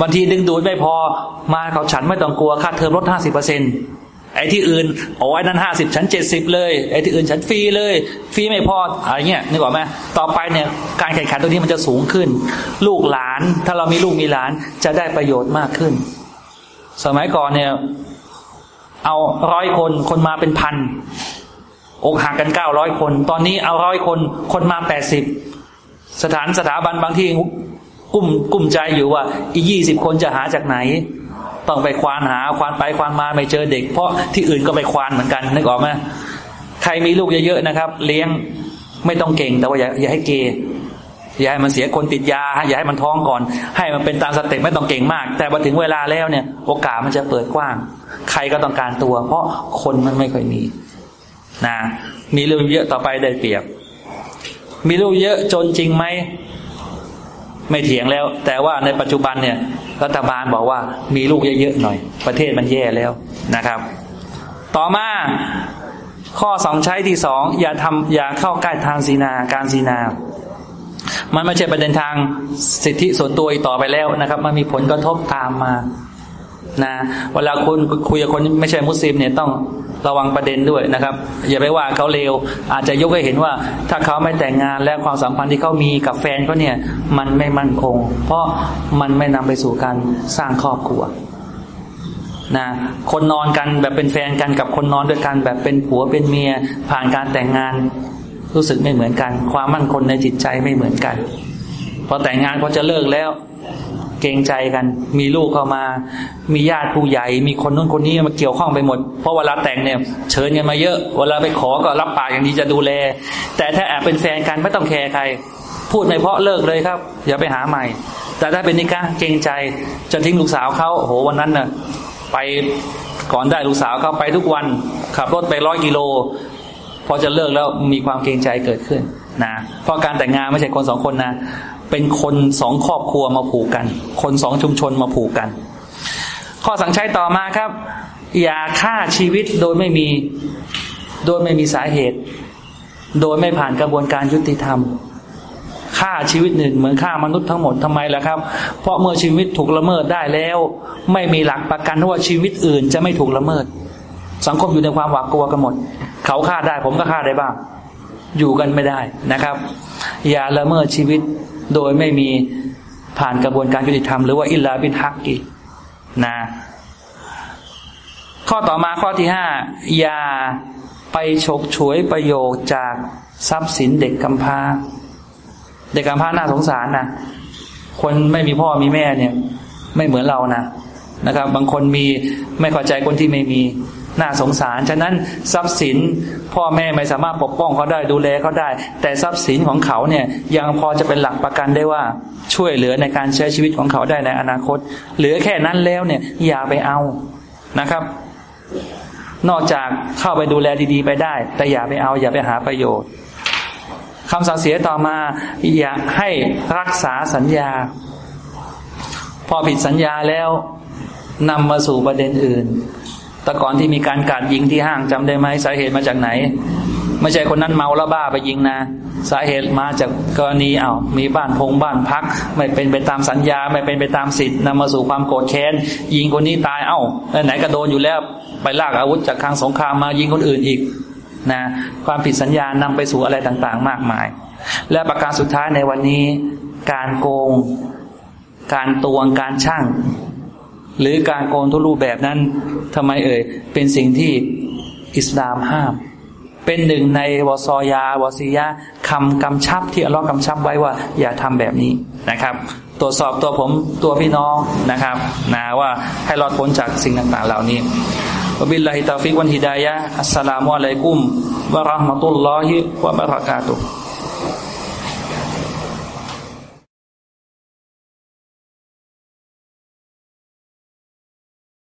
บางทีดึงดูดไม่พอมาเขาฉันไม่ต้องกลัวค่าเทอมลดห้าสิบเปอร์เซ็นต์ ไอ้ที่อื่นโอ้ยนั้นห้าสิบฉันเจ็ดสิบเลยไอ้ที่อื่นฉันฟรีเลยฟรีไม่พออะไรเงี้ยนึกออกไหมต่อไปเนี่ยการแข่งขันตัวนี้มันจะสูงขึ้น ลูกหลาน ถ้าเรามีลูกมีหลานจะได้ประโยชน์มากขึ้น สมัยก่อนเนี่ย เอาร้อยคนคนมาเป็นพันอกหักกันเก้าร้อยคน ตอนนี้เอาร้อยคนคนมาแปดสิบสถานสถาบันบางที่กุ้มกุ้มใจอยู่ว่า อียี่สิบคนจะหาจากไหน ต้องไปควานหาควานไปควานมาไม่เจอเด็ก เพราะที่อื่นก็ไปควานเหมือนกันนึกออกไหมใครมีลูกเยอะๆนะครับ เลี้ยงไม่ต้องเก่งแต่ว่าอย่าอย่าให้เกยอย่าให้มันเสียคนติดยาอย่าให้มันท้องก่อน ให้มันเป็นตามสเต็ปไม่ต้องเก่งมาก แต่พอถึงเวลาแล้วเนี่ย โอกาสมันจะเปิดกว้าง ใครก็ต้องการตัว เพราะคนมันไม่ค่อยมีนะมีลูกเยอะต่อไปได้เปรียบ มีลูกเยอะจนจริงไหมไม่เถียงแล้ว แต่ว่าในปัจจุบันเนี่ย รัฐบาลบอกว่ามีลูกเยอะๆหน่อย ประเทศมันแย่แล้วนะครับ ต่อมาข้อสองใช้ที่สองอย่าทำอย่าเข้าใกล้ทางศีนาการศีนา มันไม่ใช่ประเด็นทางสิทธิส่วนตัวอีกต่อไปแล้วนะครับ มันมีผลกระทบตามมา นะเวลาคุณคุยกับคนไม่ใช่มุสลิมเนี่ยต้องระวังประเด็นด้วยนะครับ อย่าไปว่าเขาเลวอาจจะยกให้เห็นว่า ถ้าเขาไม่แต่งงานและความสัมพันธ์ที่เขามีกับแฟนเขาเนี่ย มันไม่มั่นคง เพราะมันไม่นำไปสู่การสร้างครอบครัวนะคนนอนกันแบบเป็นแฟนกันกับคนนอนด้วยกันแบบเป็นผัวเป็นเมีย ผ่านการแต่งงานรู้สึกไม่เหมือนกัน ความมั่นคงในจิตใจไม่เหมือนกันพอแต่งงานพอจะเลิกแล้ว กรงใจกัน มีลูกเข้ามา มีญาติผู้ใหญ่ มีคนนู้นคนนี้มาเกี่ยวข้องไปหมด เพราะเวลาแต่งเนี่ย เชิญกันมาเยอะ เวลาไปขอก็รับปากอย่างนี้จะดูแล แต่ถ้าแอบเป็นแฟนกันไม่ต้องแคร์ใคร พูดไม่เพราะเลิกเลยครับ อย่าไปหาใหม่ แต่ถ้าเป็นนิกาเกรงใจจะทิ้งลูกสาวเขาโอ้โหวันนั้นน่ะไปก่อนได้ลูกสาวเขาไปทุกวันขับรถไปร้อยกิโลพอจะเลิกแล้วมีความเกรงใจเกิดขึ้นนะเพราะการแต่งงานไม่ใช่คนสองคนนะ เป็นคนสองครอบครัวมาผูกกัน คนสองชุมชนมาผูกกัน ข้อสั่งใช้ต่อมาครับ อย่าฆ่าชีวิตโดยไม่มี โดยไม่มีสาเหตุ โดยไม่ผ่านกระบวนการยุติธรรมฆ่าชีวิตหนึ่งเหมือนฆ่ามนุษย์ทั้งหมดทำไมล่ะครับ เพราะเมื่อชีวิตถูกละเมิดได้แล้ว ไม่มีหลักประกันว่าชีวิตอื่นจะไม่ถูกละเมิด สังคมอยู่ในความหวาดกลัวกันหมด เขาฆ่าได้ผมก็ฆ่าได้บ้าง อยู่กันไม่ได้นะครับ อย่าละเมิดชีวิต โดยไม่มีผ่านกระบวนการยุติธรรมหรือว่าอิลลาบินฮักกีนะ ข้อต่อมาข้อที่ห้าอย่าไปฉกฉวยประโยชน์จากทรัพย์สินเด็กกำพร้า เด็กกำพร้าน่าสงสารนะคนไม่มีพ่อมีแม่เนี่ย ไม่เหมือนเรานะนะครับ บางคนมีไม่เข้าใจคนที่ไม่มี น่าสงสาร ฉะนั้นทรัพย์สินพ่อแม่ไม่สามารถปกป้องเขาได้ดูแลเขาได้ แต่ทรัพย์สินของเขาเนี่ยยังพอจะเป็นหลักประกันได้ว่าช่วยเหลือในการใช้ชีวิตของเขาได้ในอนาคต เหลือแค่นั้นแล้วเนี่ยอย่าไปเอานะครับ นอกจากเข้าไปดูแลดีๆ ไปได้ แต่อย่าไปเอาอย่าไปหาประโยชน์คำสั่งเสียต่อมาอย่าให้รักษาสัญญา พอผิดสัญญาแล้วนำมาสู่ประเด็นอื่น แต่ก่อนที่มีการกาดยิงที่ห้างจำได้ไหมสาเหตุมาจากไหน ไม่ใช่คนนั้นเมาแล้วบ้าไปยิงนะ สาเหตุมาจากกรณีเอา้ามีบ้านพงบ้านพัก ไม่เป็นไปตามสัญญา ไม่เป็นไปตามสิทธิ์นำมาสู่ความโกรธแค้น ยิงคนนี้ตายเอา้าไหนก็โดนอยู่แล้วไปลากอาวุธจากทางสงครามมายิงคนอื่นอีกนะความผิดสัญญานำไปสู่อะไรต่างๆ มากมาย และประการสุดท้ายในวันนี้ การโกง การตวงการช่าง หรือการโกงทุกรูปแบบนั้นทำไมเอ่ย เป็นสิ่งที่อิสลามห้าม เป็นหนึ่งในวซอยาวซียะคำกำชับที่อัลลอฮ์กำชับไว้ว่า อย่าทำแบบนี้นะครับ ตรวจสอบตัวผมตัวพี่น้องนะครับนะว่าให้รอดพ้นจากสิ่งต่างๆ เหล่านี้ Wabillahi taufiq wal hidayah. Assalamualaikum warahmatullahi wabarakatuh.